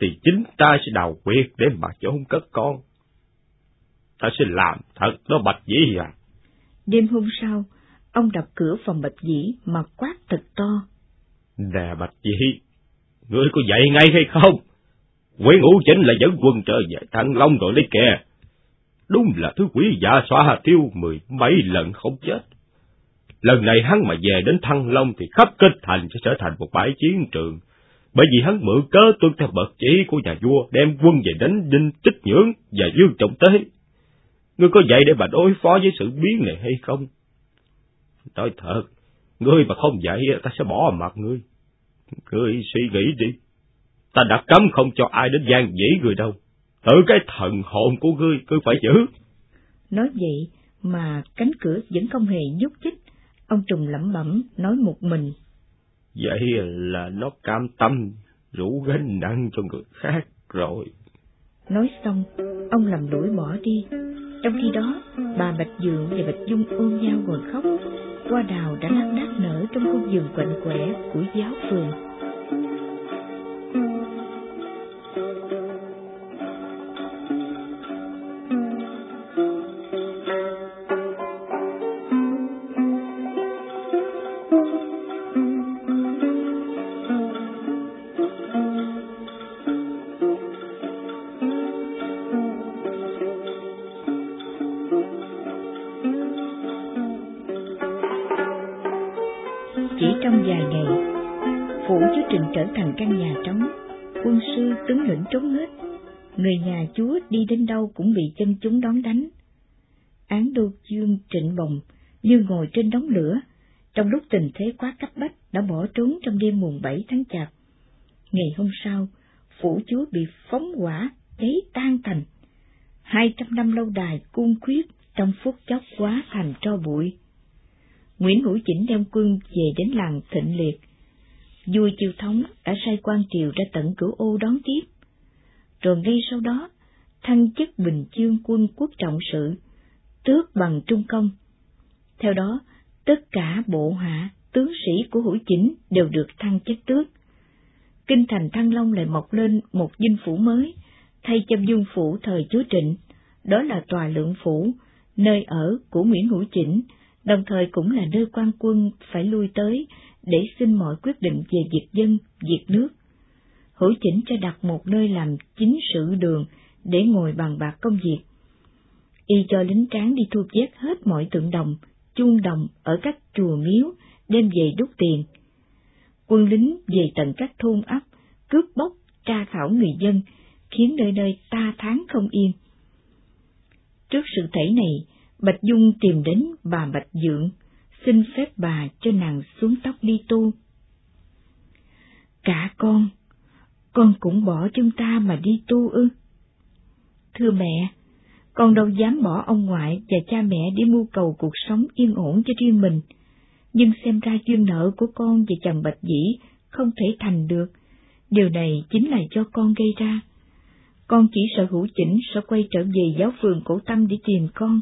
thì chính ta sẽ đào quyệt để mà chôn cất con. Ta sẽ làm thật đó bạch dĩ à. Đêm hôm sau, ông đập cửa phòng Bạch Dĩ mà quát thật to. Nè Bạch Dĩ, ngươi có dậy ngay hay không? Nguyễn Ngũ Chính là dẫn quân trở về Thăng Long rồi lấy kìa. Đúng là thứ quỷ giả xóa tiêu mười mấy lần không chết. Lần này hắn mà về đến Thăng Long thì khắp kinh thành sẽ trở thành một bãi chiến trường. Bởi vì hắn mượn cớ tuân theo bậc chỉ của nhà vua đem quân về đánh Đinh Tích Nhưỡng và Dương Trọng Tế. Ngươi có dạy để mà đối phó với sự biến này hay không? Nói thật, ngươi mà không dạy ta sẽ bỏ mặt ngươi. Ngươi suy nghĩ đi. Ta đã cấm không cho ai đến gian dĩ người đâu. Tự cái thần hồn của ngươi, cứ phải giữ. Nói vậy mà cánh cửa vẫn không hề nhúc nhích. Ông trùng lẩm bẩm nói một mình. Vậy là nó cam tâm rủ gánh nặng cho người khác rồi. Nói xong, ông làm đuổi bỏ đi. Trong khi đó, bà Bạch Dượng và Bạch Dung ôm nhau ngồi khóc. Hoa đào đã lác đác nở trong khu vườn quạnh quẻ của giáo phường. Đến đâu cũng bị chân chúng đón đánh. Án đô dương trịnh bồng như ngồi trên đống lửa, trong lúc tình thế quá cấp bách đã bỏ trốn trong đêm mùng 7 tháng chạp. Ngày hôm sau, phủ chúa bị phóng hỏa, cháy tan thành. Hai trăm năm lâu đài cung khuyết trong phút chốc quá thành tro bụi. Nguyễn Hữu Chỉnh đem quân về đến làng Thịnh Liệt. Vua Chiêu Thống đã sai quan triều ra tận cửu ô đón tiếp. Rồi ngay sau đó, thăng chức bình chương quân quốc trọng sự, tước bằng trung công. Theo đó, tất cả bộ hạ, tướng sĩ của Hữu Chỉnh đều được thăng chức tước. Kinh thành Thăng Long lại mọc lên một dinh phủ mới, thay cho dung phủ thời chúa Trịnh, đó là tòa lượng phủ, nơi ở của Nguyễn Hữu Chỉnh, đồng thời cũng là nơi quan quân phải lui tới để xin mọi quyết định về việc dân, việc nước. Hữu chỉnh cho đặt một nơi làm chính sự đường để ngồi bàn bạc công việc. Y cho lính tráng đi thu vét hết mọi tượng đồng, chuông đồng ở các chùa miếu, đem về đúc tiền. Quân lính về tận các thôn ấp, cướp bóc, tra khảo người dân, khiến nơi nơi ta tháng không yên. Trước sự thể này, Bạch Dung tìm đến bà Bạch Dượng, xin phép bà cho nàng xuống tóc đi tu. Cả con, con cũng bỏ chúng ta mà đi tu ư? Thưa mẹ, con đâu dám bỏ ông ngoại và cha mẹ đi mưu cầu cuộc sống yên ổn cho riêng mình, nhưng xem ra duyên nợ của con và chàng Bạch Dĩ không thể thành được, điều này chính là do con gây ra. Con chỉ sợ hữu chỉnh sẽ quay trở về giáo phường cổ tâm để tìm con,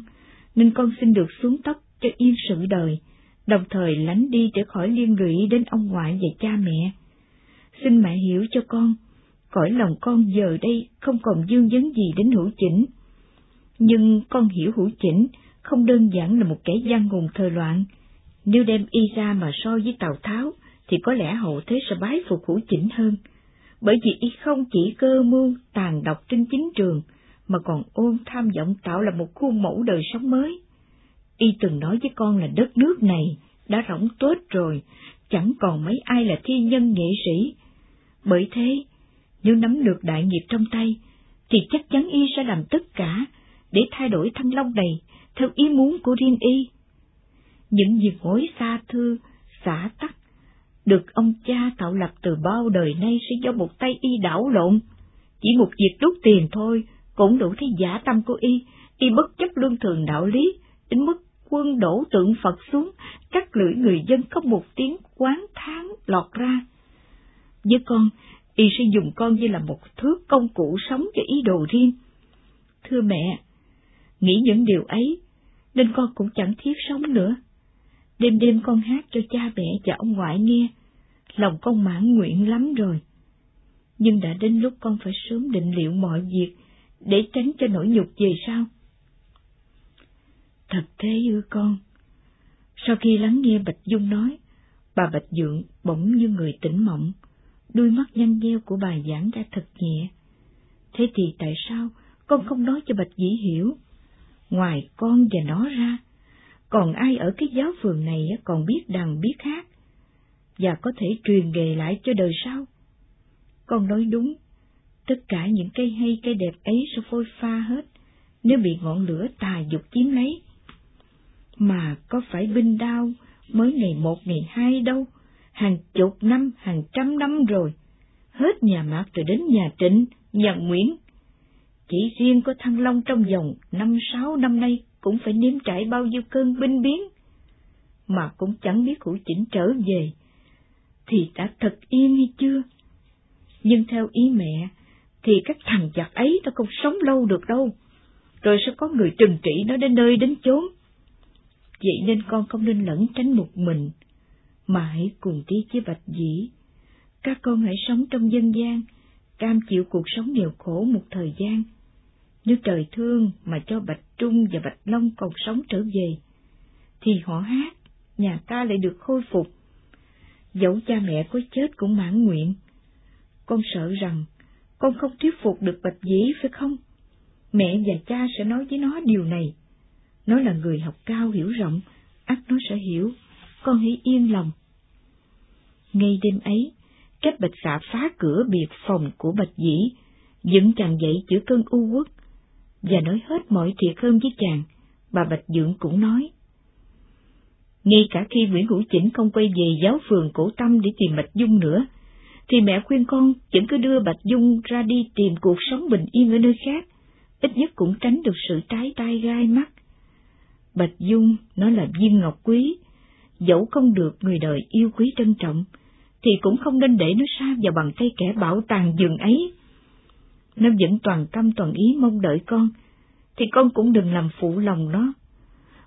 nên con xin được xuống tóc cho yên sự đời, đồng thời lánh đi để khỏi liên lụy đến ông ngoại và cha mẹ. Xin mẹ hiểu cho con, cõi lòng con giờ đây không còn dương vấn gì đến hữu chỉnh. Nhưng con hiểu hữu chỉnh không đơn giản là một kẻ gian hùng thời loạn. Nếu đem y ra mà so với Tào Tháo, thì có lẽ hậu thế sẽ bái phục hữu chỉnh hơn. Bởi vì y không chỉ cơ mưu tàn độc trên chính trường, mà còn ôm tham vọng tạo là một khuôn mẫu đời sống mới. Y từng nói với con là đất nước này đã rỗng tuếch rồi, chẳng còn mấy ai là thi nhân nghệ sĩ. Bởi thế, nếu nắm được đại nghiệp trong tay, thì chắc chắn Y sẽ làm tất cả để thay đổi Thăng Long này theo ý muốn của riêng Y. Những việc mối xa thư, xả tắc, được ông cha tạo lập từ bao đời nay sẽ do một tay Y đảo lộn. Chỉ một việc rút tiền thôi, cũng đủ thấy giả tâm của y, y bất chấp luân thường đạo lý, đến mức quân đổ tượng Phật xuống, cắt lưỡi người dân không một tiếng quán tháng lọt ra. Với con, y sẽ dùng con như là một thước công cụ sống cho ý đồ riêng. Thưa mẹ, nghĩ những điều ấy, nên con cũng chẳng thiết sống nữa. Đêm đêm con hát cho cha mẹ và ông ngoại nghe, lòng con mãn nguyện lắm rồi. Nhưng đã đến lúc con phải sớm định liệu mọi việc, để tránh cho nỗi nhục về sau. Thật thế ư con, Sau khi lắng nghe Bạch Dung nói, bà Bạch Dượng bỗng như người tỉnh mộng, đôi mắt nhăn nheo của bà giãn ra thật nhẹ. Thế thì tại sao con không nói cho Bạch Dĩ hiểu? Ngoài con và nó ra, còn ai ở cái giáo phường này còn biết đàn biết hát, và có thể truyền nghề lại cho đời sau? Con nói đúng, tất cả những cây hay cây đẹp ấy sẽ phôi pha hết, nếu bị ngọn lửa tà dục chiếm lấy. Mà có phải binh đao mới ngày một ngày hai đâu, hàng chục năm, hàng trăm năm rồi, hết nhà Mạc rồi đến nhà Trịnh, nhà Nguyễn. Chỉ riêng có Thăng Long trong vòng năm sáu năm nay cũng phải nếm trải bao nhiêu cơn binh biến, mà cũng chẳng biết hữu chỉnh trở về, thì đã thật yên hay chưa? Nhưng theo ý mẹ, thì các thằng giặc ấy ta không sống lâu được đâu, rồi sẽ có người trừng trị nó đến nơi đến chốn. Vậy nên con không nên lẫn tránh một mình, mà hãy cùng đi với Bạch Dĩ. Các con hãy sống trong dân gian, cam chịu cuộc sống nghèo khổ một thời gian. Nếu trời thương mà cho Bạch Trung và Bạch Long còn sống trở về, thì họ hát, nhà ta lại được khôi phục. Dẫu cha mẹ có chết cũng mãn nguyện. Con sợ rằng con không thuyết phục được Bạch Dĩ phải không? Mẹ và cha sẽ nói với nó điều này. Nó là người học cao hiểu rộng, ắt nó sẽ hiểu, con hãy yên lòng. Ngay đêm ấy, cách bạch xạ phá cửa biệt phòng của bạch dĩ, dựng chàng dậy chữa cơn u uất, và nói hết mọi thiệt hơn với chàng, bà Bạch Dượng cũng nói. Ngay cả khi Nguyễn Hữu Chỉnh không quay về giáo phường cổ tâm để tìm Bạch Dung nữa, thì mẹ khuyên con vẫn cứ đưa Bạch Dung ra đi tìm cuộc sống bình yên ở nơi khác, ít nhất cũng tránh được sự trái tai gai mắt. Bạch Dung nó là viên ngọc quý, dẫu không được người đời yêu quý trân trọng, thì cũng không nên để nó xa vào bằng tay kẻ bảo tàng giường ấy. Nó vẫn toàn tâm toàn ý mong đợi con, thì con cũng đừng làm phụ lòng nó.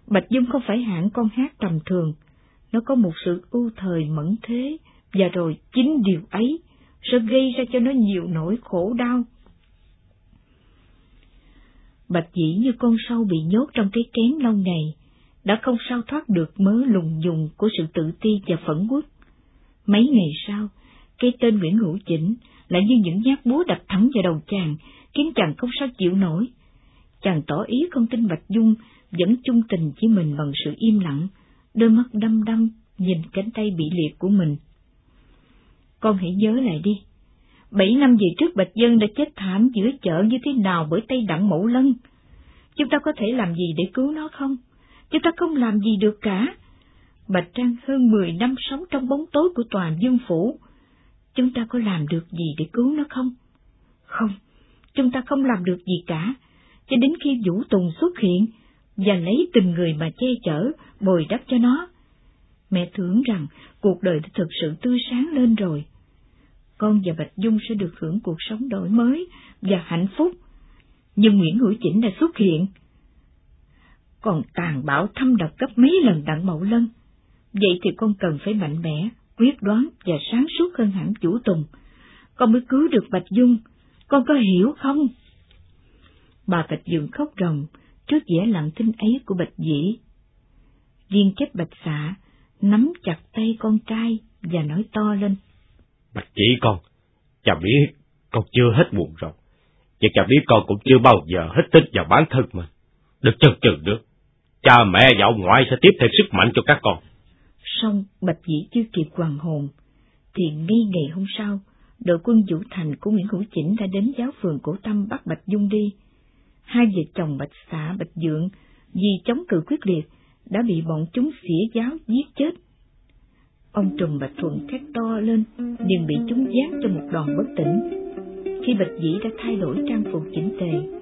Bạch Dung không phải hạng con hát tầm thường, nó có một sự ưu thời mẫn thế, và rồi chính điều ấy sẽ gây ra cho nó nhiều nỗi khổ đau. Bạch dĩ như con sâu bị nhốt trong cái kén lâu ngày, đã không sao thoát được mớ lùng dùng của sự tự ti và phẫn quốc. Mấy ngày sau, cái tên Nguyễn Hữu Chỉnh lại như những nhát búa đập thẳng vào đầu chàng, khiến chàng không sao chịu nổi. Chàng tỏ ý không tin Bạch Dung vẫn chung tình với mình bằng sự im lặng, đôi mắt đăm đăm nhìn cánh tay bị liệt của mình. Con hãy nhớ lại đi, bảy năm về trước Bạch Dân đã chết thảm giữa chợ như thế nào bởi tay đặng mẫu lân. Chúng ta có thể làm gì để cứu nó không? Chúng ta không làm gì được cả. Bạch Trang hơn mười năm sống trong bóng tối của tòa dương phủ. Chúng ta có làm được gì để cứu nó không? Không, chúng ta không làm được gì cả, cho đến khi Vũ Tùng xuất hiện và lấy từng người mà che chở, bồi đắp cho nó. Mẹ tưởng rằng cuộc đời đã thực sự tươi sáng lên rồi. Con và Bạch Dung sẽ được hưởng cuộc sống đổi mới và hạnh phúc. Nhưng Nguyễn Hữu Chỉnh đã xuất hiện. Còn tàn bạo thâm độc gấp mấy lần đặng mậu lân. Vậy thì con cần phải mạnh mẽ, quyết đoán và sáng suốt hơn hẳn chủ tùng. Con mới cứu được Bạch Dung, con có hiểu không? Bà Bạch Dung khóc ròng trước vẻ lặng thinh ấy của Bạch Dĩ. Viên chết Bạch xạ nắm chặt tay con trai và nói to lên. Bạch dĩ con, cha biết con chưa hết buồn rồi, và cha biết con cũng chưa bao giờ hết tích vào bản thân mình. Được chần chừng được, cha mẹ và ông ngoại sẽ tiếp thêm sức mạnh cho các con. Xong Bạch Dĩ chưa kịp hoàng hồn, thì ngay ngày hôm sau, đội quân Vũ Thành của Nguyễn Hữu Chỉnh đã đến giáo phường cổ tâm bắt Bạch Dung đi. Hai vợ chồng Bạch xã Bạch Dượng vì chống cự quyết liệt đã bị bọn chúng xỉa giáo giết chết. Ông Trùng Bạch Thuận thét to lên, nhưng bị chúng giáng cho một đòn bất tỉnh. Khi Bạch Dĩ đã thay đổi trang phục chỉnh tề,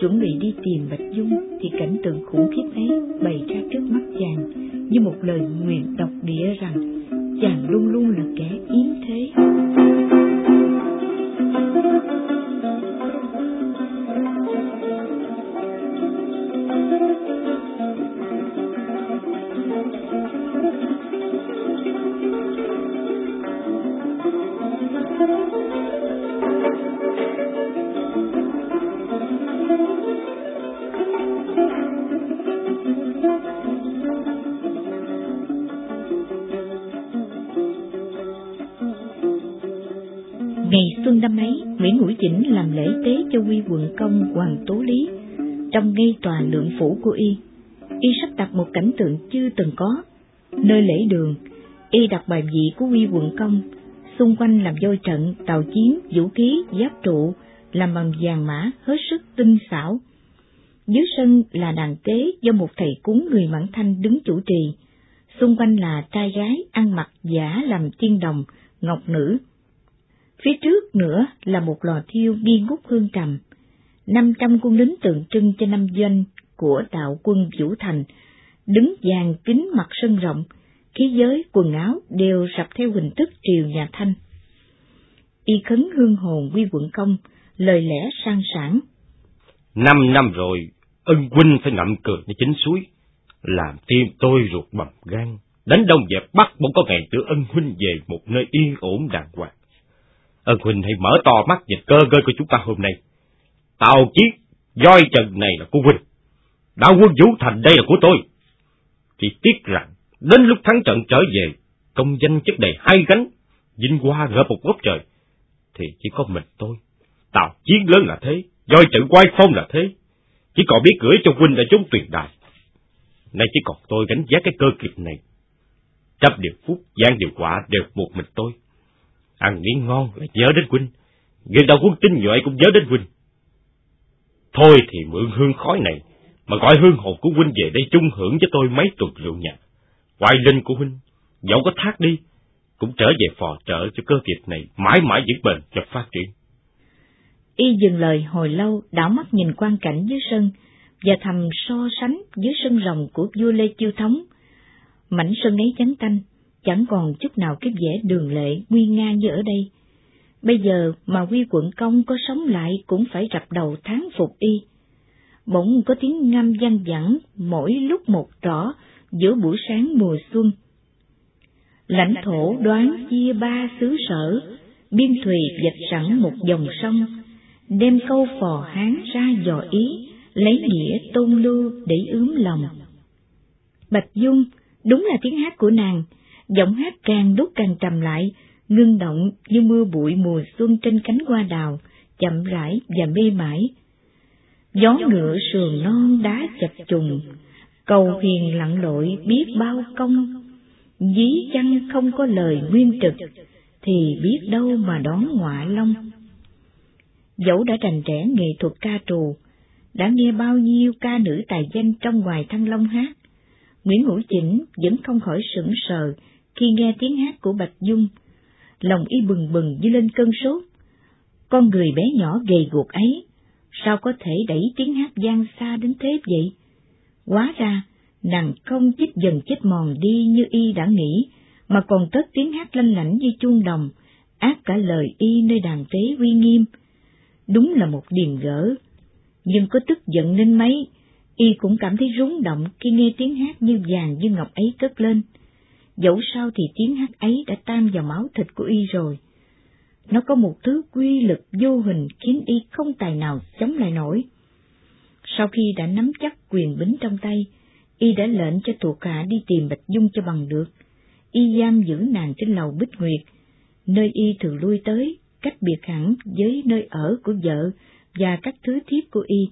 chuẩn bị đi tìm Bạch Dung, thì cảnh tượng khủng khiếp ấy bày ra trước mắt chàng như một lời nguyện độc địa rằng chàng luôn luôn là kẻ yếm thế. Quận công Hoàng Tố Lý, trong ngay tòa lượng phủ của y. Y sắp đặt một cảnh tượng chưa từng có. Nơi lễ đường, y đặt bài vị của quy quận công, xung quanh làm dôi trận, tàu chiến, vũ khí, giáp trụ, làm bằng vàng mã hết sức tinh xảo. Dưới sân là đàn tế do một thầy cúng người Mãn Thanh đứng chủ trì, xung quanh là trai gái ăn mặc giả làm tiên đồng, ngọc nữ. Phía trước nữa là một lò thiêu nghi ngút hương trầm. Năm trăm quân lính tượng trưng cho năm doanh của đạo quân Vũ Thành, đứng dàn kính mặt sân rộng, khí giới, quần áo đều sập theo hình thức triều nhà Thanh. Y khấn hương hồn quy quận công, lời lẽ sang sảng. Năm năm rồi, ân huynh phải ngậm cười như chính suối, làm tim tôi ruột bầm gan, đánh đông dẹp bắt bỗng có ngày đưa ân huynh về một nơi yên ổn đàng hoàng. Ân huynh hãy mở to mắt nhìn cơ cơ của chúng ta hôm nay. Tàu chiếc, voi trần này là của huynh, đạo quân vũ thành đây là của tôi. Chỉ tiếc rằng, đến lúc thắng trận trở về, công danh chất đầy hai gánh, vinh hoa gỡ một góc trời, thì chỉ có mình tôi. Tàu chiến lớn là thế, voi trận quay phong là thế, chỉ còn biết gửi cho huynh ở chốn tuyệt đại. Nay chỉ còn tôi gánh vác cái cơ kiệt này. Trăm điều phúc, gian điều quả đều một mình tôi. Ăn miếng ngon là nhớ đến huynh, người đạo quân tinh nhuệ cũng nhớ đến huynh. Thôi thì mượn hương khói này, mà gọi hương hồn của huynh về đây chung hưởng với tôi mấy tuần rượu nhạt. Hoài linh của huynh, dẫu có thác đi, cũng trở về phò trợ cho cơ nghiệp này mãi mãi vững bền và phát triển. Y dừng lời hồi lâu, đảo mắt nhìn quan cảnh dưới sân, và thầm so sánh với sân rồng của vua Lê Chiêu Thống. Mảnh sân ấy trắng tanh, chẳng còn chút nào cái vẻ đường lệ nguy nga như ở đây. Bây giờ mà quy quận công có sống lại cũng phải rập đầu tháng phục y. Bỗng có tiếng ngâm vang vẳng mỗi lúc một rõ giữa buổi sáng mùa xuân. Lãnh thổ đoán chia ba xứ sở, biên thùy dạch sẵn một dòng sông, đem câu phò hán ra dò ý, lấy nghĩa tôn lưu để ướm lòng. Bạch Dung, đúng là tiếng hát của nàng, giọng hát càng lúc càng trầm lại, ngưng động như mưa bụi mùa xuân trên cánh hoa đào, chậm rãi và mê mải. Gió ngựa sườn non đá chập trùng, cầu hiền lặng lội biết bao công, dí chăng không có lời nguyên trực, thì biết đâu mà đón ngọa long. Dẫu đã rành rẽ nghệ thuật ca trù, đã nghe bao nhiêu ca nữ tài danh trong ngoài Thăng Long hát, Nguyễn Hữu Chỉnh vẫn không khỏi sững sờ khi nghe tiếng hát của Bạch Dung. Lòng y bừng bừng như lên cơn sốt. Con người bé nhỏ gầy guộc ấy, sao có thể đẩy tiếng hát gian xa đến thế vậy? Quá ra, nàng không chết dần chết mòn đi như y đã nghĩ, mà còn cất tiếng hát lanh lảnh như chuông đồng, ác cả lời y nơi đàn tế uy nghiêm. Đúng là một điềm gỡ, nhưng có tức giận nên mấy, y cũng cảm thấy rúng động khi nghe tiếng hát như vàng như ngọc ấy cất lên. Dẫu sao thì tiếng hát ấy đã tam vào máu thịt của y rồi. Nó có một thứ quy lực vô hình khiến y không tài nào chống lại nổi. Sau khi đã nắm chắc quyền bính trong tay, y đã lệnh cho thuộc hạ đi tìm Bạch Dung cho bằng được. Y giam giữ nàng trên lầu Bích Nguyệt, nơi y thường lui tới, cách biệt hẳn với nơi ở của vợ và các thứ thiếp của y.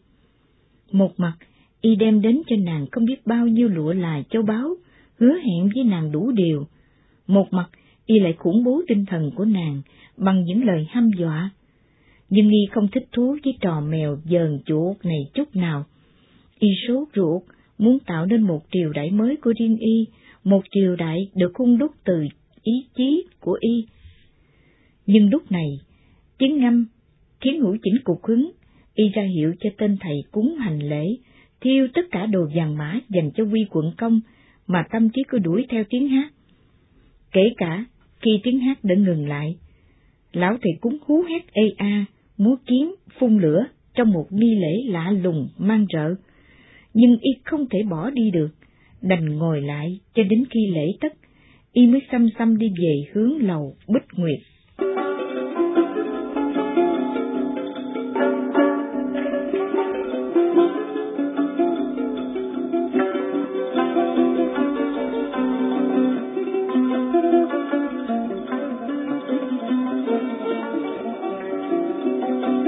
Một mặt, y đem đến cho nàng không biết bao nhiêu lụa là châu báu, hứa hẹn với nàng đủ điều. Một mặt, y lại khủng bố tinh thần của nàng bằng những lời hăm dọa. Nhưng y không thích thú với trò mèo dờn chuột này chút nào. Y sốt ruột, muốn tạo nên một triều đại mới của riêng y, một triều đại được hung đúc từ ý chí của y. Nhưng lúc này, tiếng ngâm khiến ngũ chỉnh cục hứng, y ra hiệu cho tên thầy cúng hành lễ, thiêu tất cả đồ vàng mã dành cho quy quận công, mà tâm trí cứ đuổi theo tiếng hát. Kể cả khi tiếng hát đã ngừng lại, lão thầy cúng hú hét ê a, múa kiếm, phun lửa trong một nghi lễ lạ lùng mang rợ. Nhưng y không thể bỏ đi được, đành ngồi lại cho đến khi lễ tất, y mới xăm xăm đi về hướng lầu Bích Nguyệt.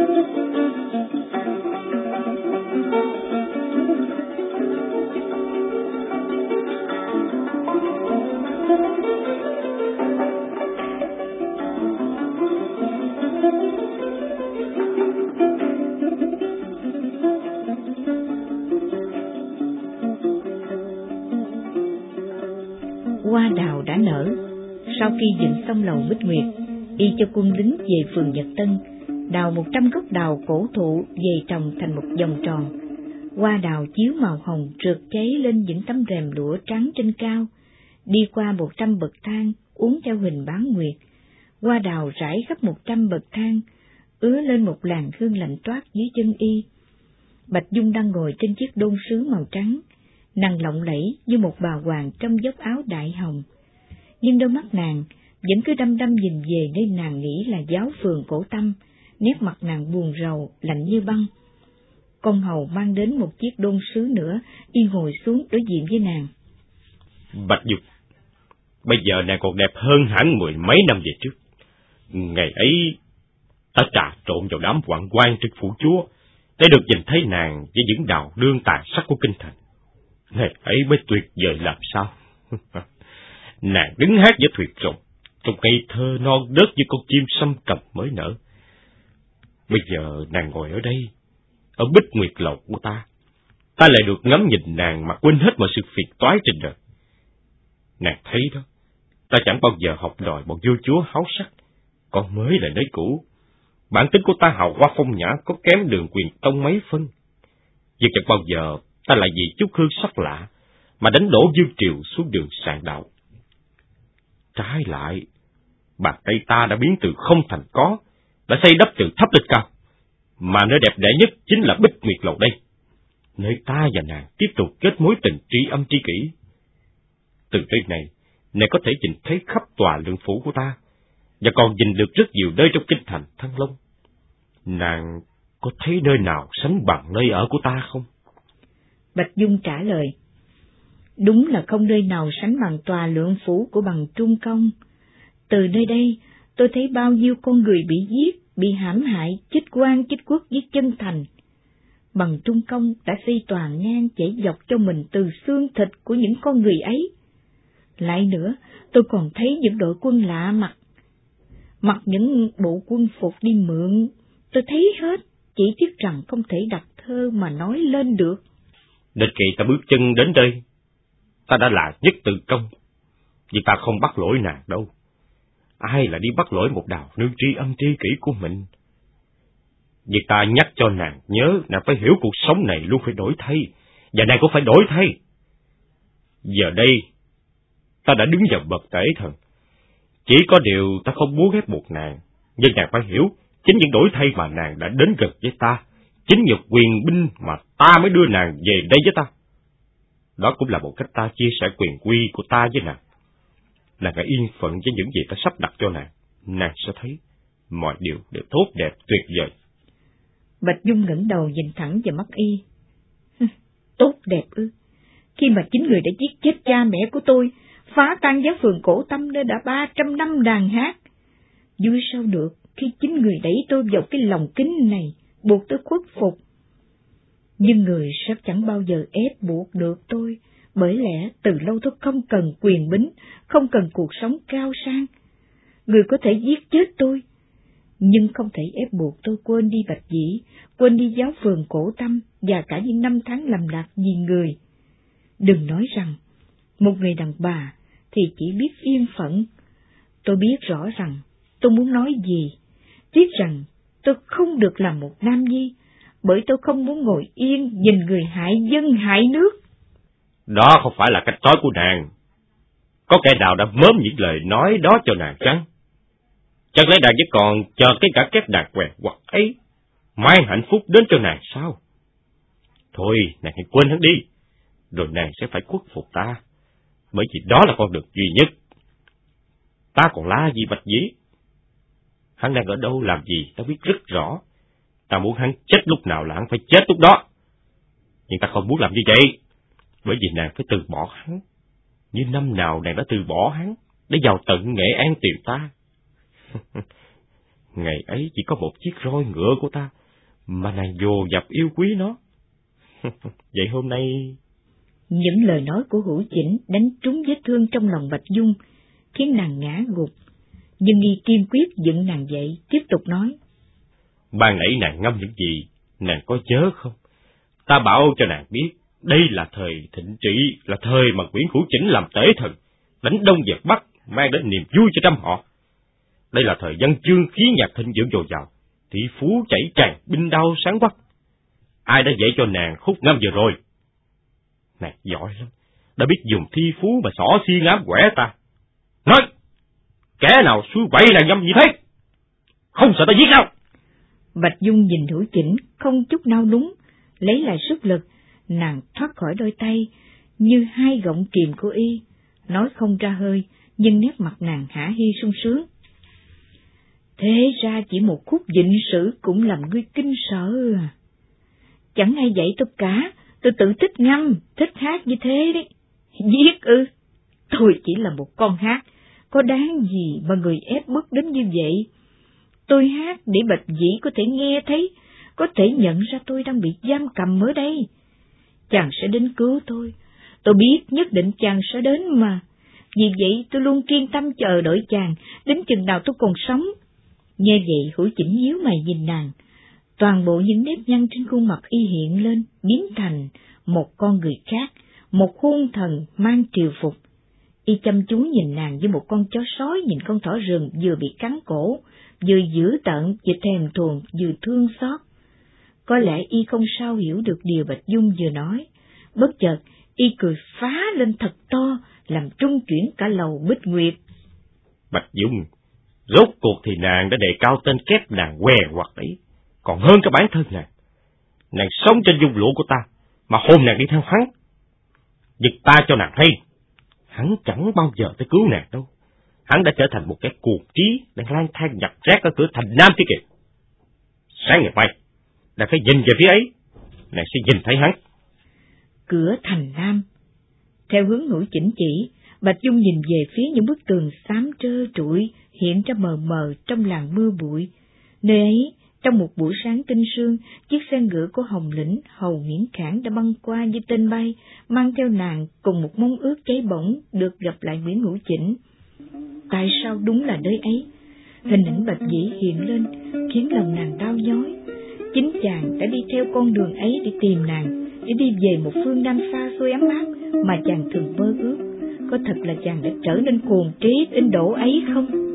Hoa đào đã nở, sau khi dựng xong lầu Bích Nguyệt, y cho quân lính về phường Nhật Tân đào một trăm gốc đào cổ thụ về trồng thành một vòng tròn. Hoa đào chiếu màu hồng rực cháy lên những tấm rèm lụa trắng trên cao, đi qua một trăm bậc thang uống theo hình bán nguyệt. Hoa đào rải khắp một trăm bậc thang, ứa lên một làn hương lạnh toát dưới chân y. Bạch Dung đang ngồi trên chiếc đôn sứ màu trắng, nàng lộng lẫy như một bà hoàng trong dốc áo đại hồng. Nhưng đôi mắt nàng vẫn cứ đăm đăm nhìn về nơi nàng nghĩ là giáo phường cổ tâm, nét mặt nàng buồn rầu, lạnh như băng. Công hầu mang đến một chiếc đôn sứ nữa, y ngồi xuống đối diện với nàng. Bạch Dục, bây giờ nàng còn đẹp hơn hẳn mười mấy năm về trước. Ngày ấy, ta trà trộn vào đám hoạn quan trước phủ chúa, để được nhìn thấy nàng với những đào đương tài sắc của kinh thành. Ngày ấy mới tuyệt vời làm sao. <laughs> nàng đứng hát với thuyền rồng, trong cây thơ non đớt như con chim sâm cầm mới nở. Bây giờ nàng ngồi ở đây, ở bích nguyệt lầu của ta, ta lại được ngắm nhìn nàng mà quên hết mọi sự phiền toái trên đời. Nàng thấy đó, ta chẳng bao giờ học đòi một vua chúa háo sắc, còn mới là nơi cũ. Bản tính của ta hào hoa phong nhã có kém đường quyền tông mấy phân. Nhưng chẳng bao giờ ta lại vì chút hương sắc lạ mà đánh đổ dương triều xuống đường sàn đạo. Trái lại, bàn tay ta đã biến từ không thành có, đã xây đắp từ thấp lên cao, mà nơi đẹp đẽ nhất chính là Bích Nguyệt Lầu đây, nơi ta và nàng tiếp tục kết mối tình tri âm tri kỷ. Từ nơi này, nàng có thể nhìn thấy khắp tòa lượng phủ của ta, và còn nhìn được rất nhiều nơi trong kinh thành Thăng Long. Nàng có thấy nơi nào sánh bằng nơi ở của ta không? Bạch Dung trả lời, đúng là không nơi nào sánh bằng tòa lượng phủ của bằng Trung Công. Từ nơi đây, tôi thấy bao nhiêu con người bị giết, bị hãm hại, chích quan chích quốc giết chân thành. Bằng Trung Công đã xây toàn ngang chảy dọc cho mình từ xương thịt của những con người ấy. Lại nữa, tôi còn thấy những đội quân lạ mặt, mặc những bộ quân phục đi mượn, tôi thấy hết, chỉ tiếc rằng không thể đặt thơ mà nói lên được. Đến kỳ ta bước chân đến đây, ta đã là nhất tự công, vì ta không bắt lỗi nàng đâu. Ai là đi bắt lỗi một đào nương tri âm tri kỷ của mình? Việc ta nhắc cho nàng nhớ, nàng phải hiểu cuộc sống này luôn phải đổi thay, và nàng cũng phải đổi thay. Giờ đây, ta đã đứng vào bậc tể thần. Chỉ có điều ta không muốn ép buộc nàng, nhưng nàng phải hiểu, chính những đổi thay mà nàng đã đến gần với ta, chính nhược quyền binh mà ta mới đưa nàng về đây với ta. Đó cũng là một cách ta chia sẻ quyền quy của ta với nàng. Nàng hãy yên phận với những gì ta sắp đặt cho nàng, nàng sẽ thấy mọi điều đều tốt đẹp tuyệt vời. Bạch Dung ngẩng đầu nhìn thẳng vào mắt y. tốt đẹp ư? Khi mà chính người đã giết chết cha mẹ của tôi, phá tan giáo phường cổ tâm nơi đã ba trăm năm đàn hát. Vui sao được khi chính người đẩy tôi vào cái lòng kính này, buộc tôi khuất phục. Nhưng người sẽ chẳng bao giờ ép buộc được tôi, bởi lẽ từ lâu tôi không cần quyền bính, không cần cuộc sống cao sang. Người có thể giết chết tôi, nhưng không thể ép buộc tôi quên đi bạch dĩ, quên đi giáo phường cổ tâm và cả những năm tháng lầm lạc vì người. Đừng nói rằng, một người đàn bà thì chỉ biết yên phận. Tôi biết rõ rằng tôi muốn nói gì, tiếc rằng tôi không được làm một nam nhi, bởi tôi không muốn ngồi yên nhìn người hại dân hại nước. Đó không phải là cách nói của nàng. Có kẻ nào đã mớm những lời nói đó cho nàng chăng? Chẳng lẽ nàng vẫn còn chờ cái cả kép đàn quẹt hoặc ấy, mang hạnh phúc đến cho nàng sao? Thôi, nàng hãy quên hắn đi, rồi nàng sẽ phải khuất phục ta, bởi vì đó là con đường duy nhất. Ta còn la gì bạch dĩ? Hắn đang ở đâu làm gì ta biết rất rõ. Ta muốn hắn chết lúc nào là hắn phải chết lúc đó. Nhưng ta không muốn làm như vậy, bởi vì nàng phải từ bỏ hắn. Như năm nào nàng đã từ bỏ hắn, để vào tận nghệ an tìm ta. <laughs> Ngày ấy chỉ có một chiếc roi ngựa của ta, mà nàng dồ dập yêu quý nó. <laughs> Vậy hôm nay... Những lời nói của hữu chỉnh đánh trúng vết thương trong lòng Bạch Dung, khiến nàng ngã gục. Nhưng nghi kiên quyết dựng nàng dậy, tiếp tục nói. Ban nãy nàng ngâm những gì, nàng có nhớ không? Ta bảo cho nàng biết, đây là thời thịnh trị, là thời mà Nguyễn Hữu Chỉnh làm tế thần, đánh đông dẹp bắc, mang đến niềm vui cho trăm họ. Đây là thời văn chương khí nhạc thịnh dưỡng dồi dào, thị phú chảy tràn, binh đau sáng quắc. Ai đã dạy cho nàng khúc ngâm vừa rồi? Nàng giỏi lắm, đã biết dùng thi phú mà xỏ xi ngám quẻ ta. Nói, kẻ nào suối quậy nàng ngâm gì thế? Không sợ ta giết đâu. Bạch Dung nhìn hữu chỉnh, không chút nao núng, lấy lại sức lực, nàng thoát khỏi đôi tay, như hai gọng kìm của y, nói không ra hơi, nhưng nét mặt nàng hả hi sung sướng. Thế ra chỉ một khúc dịnh sử cũng làm ngươi kinh sợ à. Chẳng ai dạy tôi cả, tôi tự thích ngâm, thích hát như thế đấy. Giết ư, tôi chỉ là một con hát, có đáng gì mà người ép bức đến như vậy? Tôi hát để bạch dĩ có thể nghe thấy, có thể nhận ra tôi đang bị giam cầm ở đây. Chàng sẽ đến cứu tôi, tôi biết nhất định chàng sẽ đến mà. Vì vậy tôi luôn kiên tâm chờ đợi chàng, đến chừng nào tôi còn sống. Nghe vậy hữu chỉnh nhíu mày nhìn nàng, toàn bộ những nếp nhăn trên khuôn mặt y hiện lên, biến thành một con người khác, một hung thần mang triều phục. Y chăm chú nhìn nàng như một con chó sói nhìn con thỏ rừng vừa bị cắn cổ, vừa dữ tận, vừa thèm thuồng, vừa thương xót. Có lẽ y không sao hiểu được điều Bạch Dung vừa nói. Bất chợt, y cười phá lên thật to, làm trung chuyển cả lầu bích nguyệt. Bạch Dung, rốt cuộc thì nàng đã đề cao tên kép nàng què hoặc ấy, còn hơn cả bản thân nàng. Nàng sống trên dung lụa của ta, mà hôn nàng đi theo hắn. dịch ta cho nàng hay, hắn chẳng bao giờ tới cứu nàng đâu. Hắn đã trở thành một cái cuồng trí đang lang thang nhặt rác ở cửa thành Nam thế kìa. Sáng ngày mai, nàng phải nhìn về phía ấy, nàng sẽ nhìn thấy hắn. Cửa thành Nam Theo hướng ngũ chỉnh chỉ, Bạch Dung nhìn về phía những bức tường xám trơ trụi hiện ra mờ mờ trong làng mưa bụi. Nơi ấy, trong một buổi sáng tinh sương, chiếc xe ngựa của Hồng Lĩnh, Hầu Miễn Khảng đã băng qua như tên bay, mang theo nàng cùng một mong ước cháy bỏng được gặp lại Nguyễn Hữu Chỉnh. Tại sao đúng là nơi ấy? Hình ảnh bạch dĩ hiện lên, khiến lòng nàng đau nhói. Chính chàng đã đi theo con đường ấy để tìm nàng, để đi về một phương Nam xa xôi ấm áp mà chàng thường mơ ước. Có thật là chàng đã trở nên cuồng trí đến độ ấy không?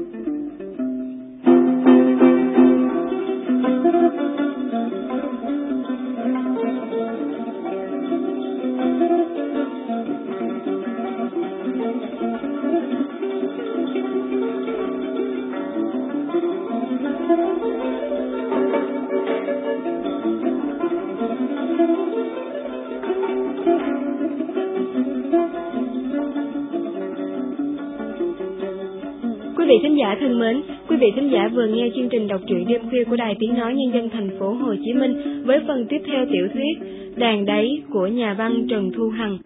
Vị thính giả vừa nghe chương trình đọc truyện đêm khuya của Đài Tiếng Nói Nhân dân thành phố Hồ Chí Minh với phần tiếp theo tiểu thuyết Đàn đáy của nhà văn Trần Thu Hằng.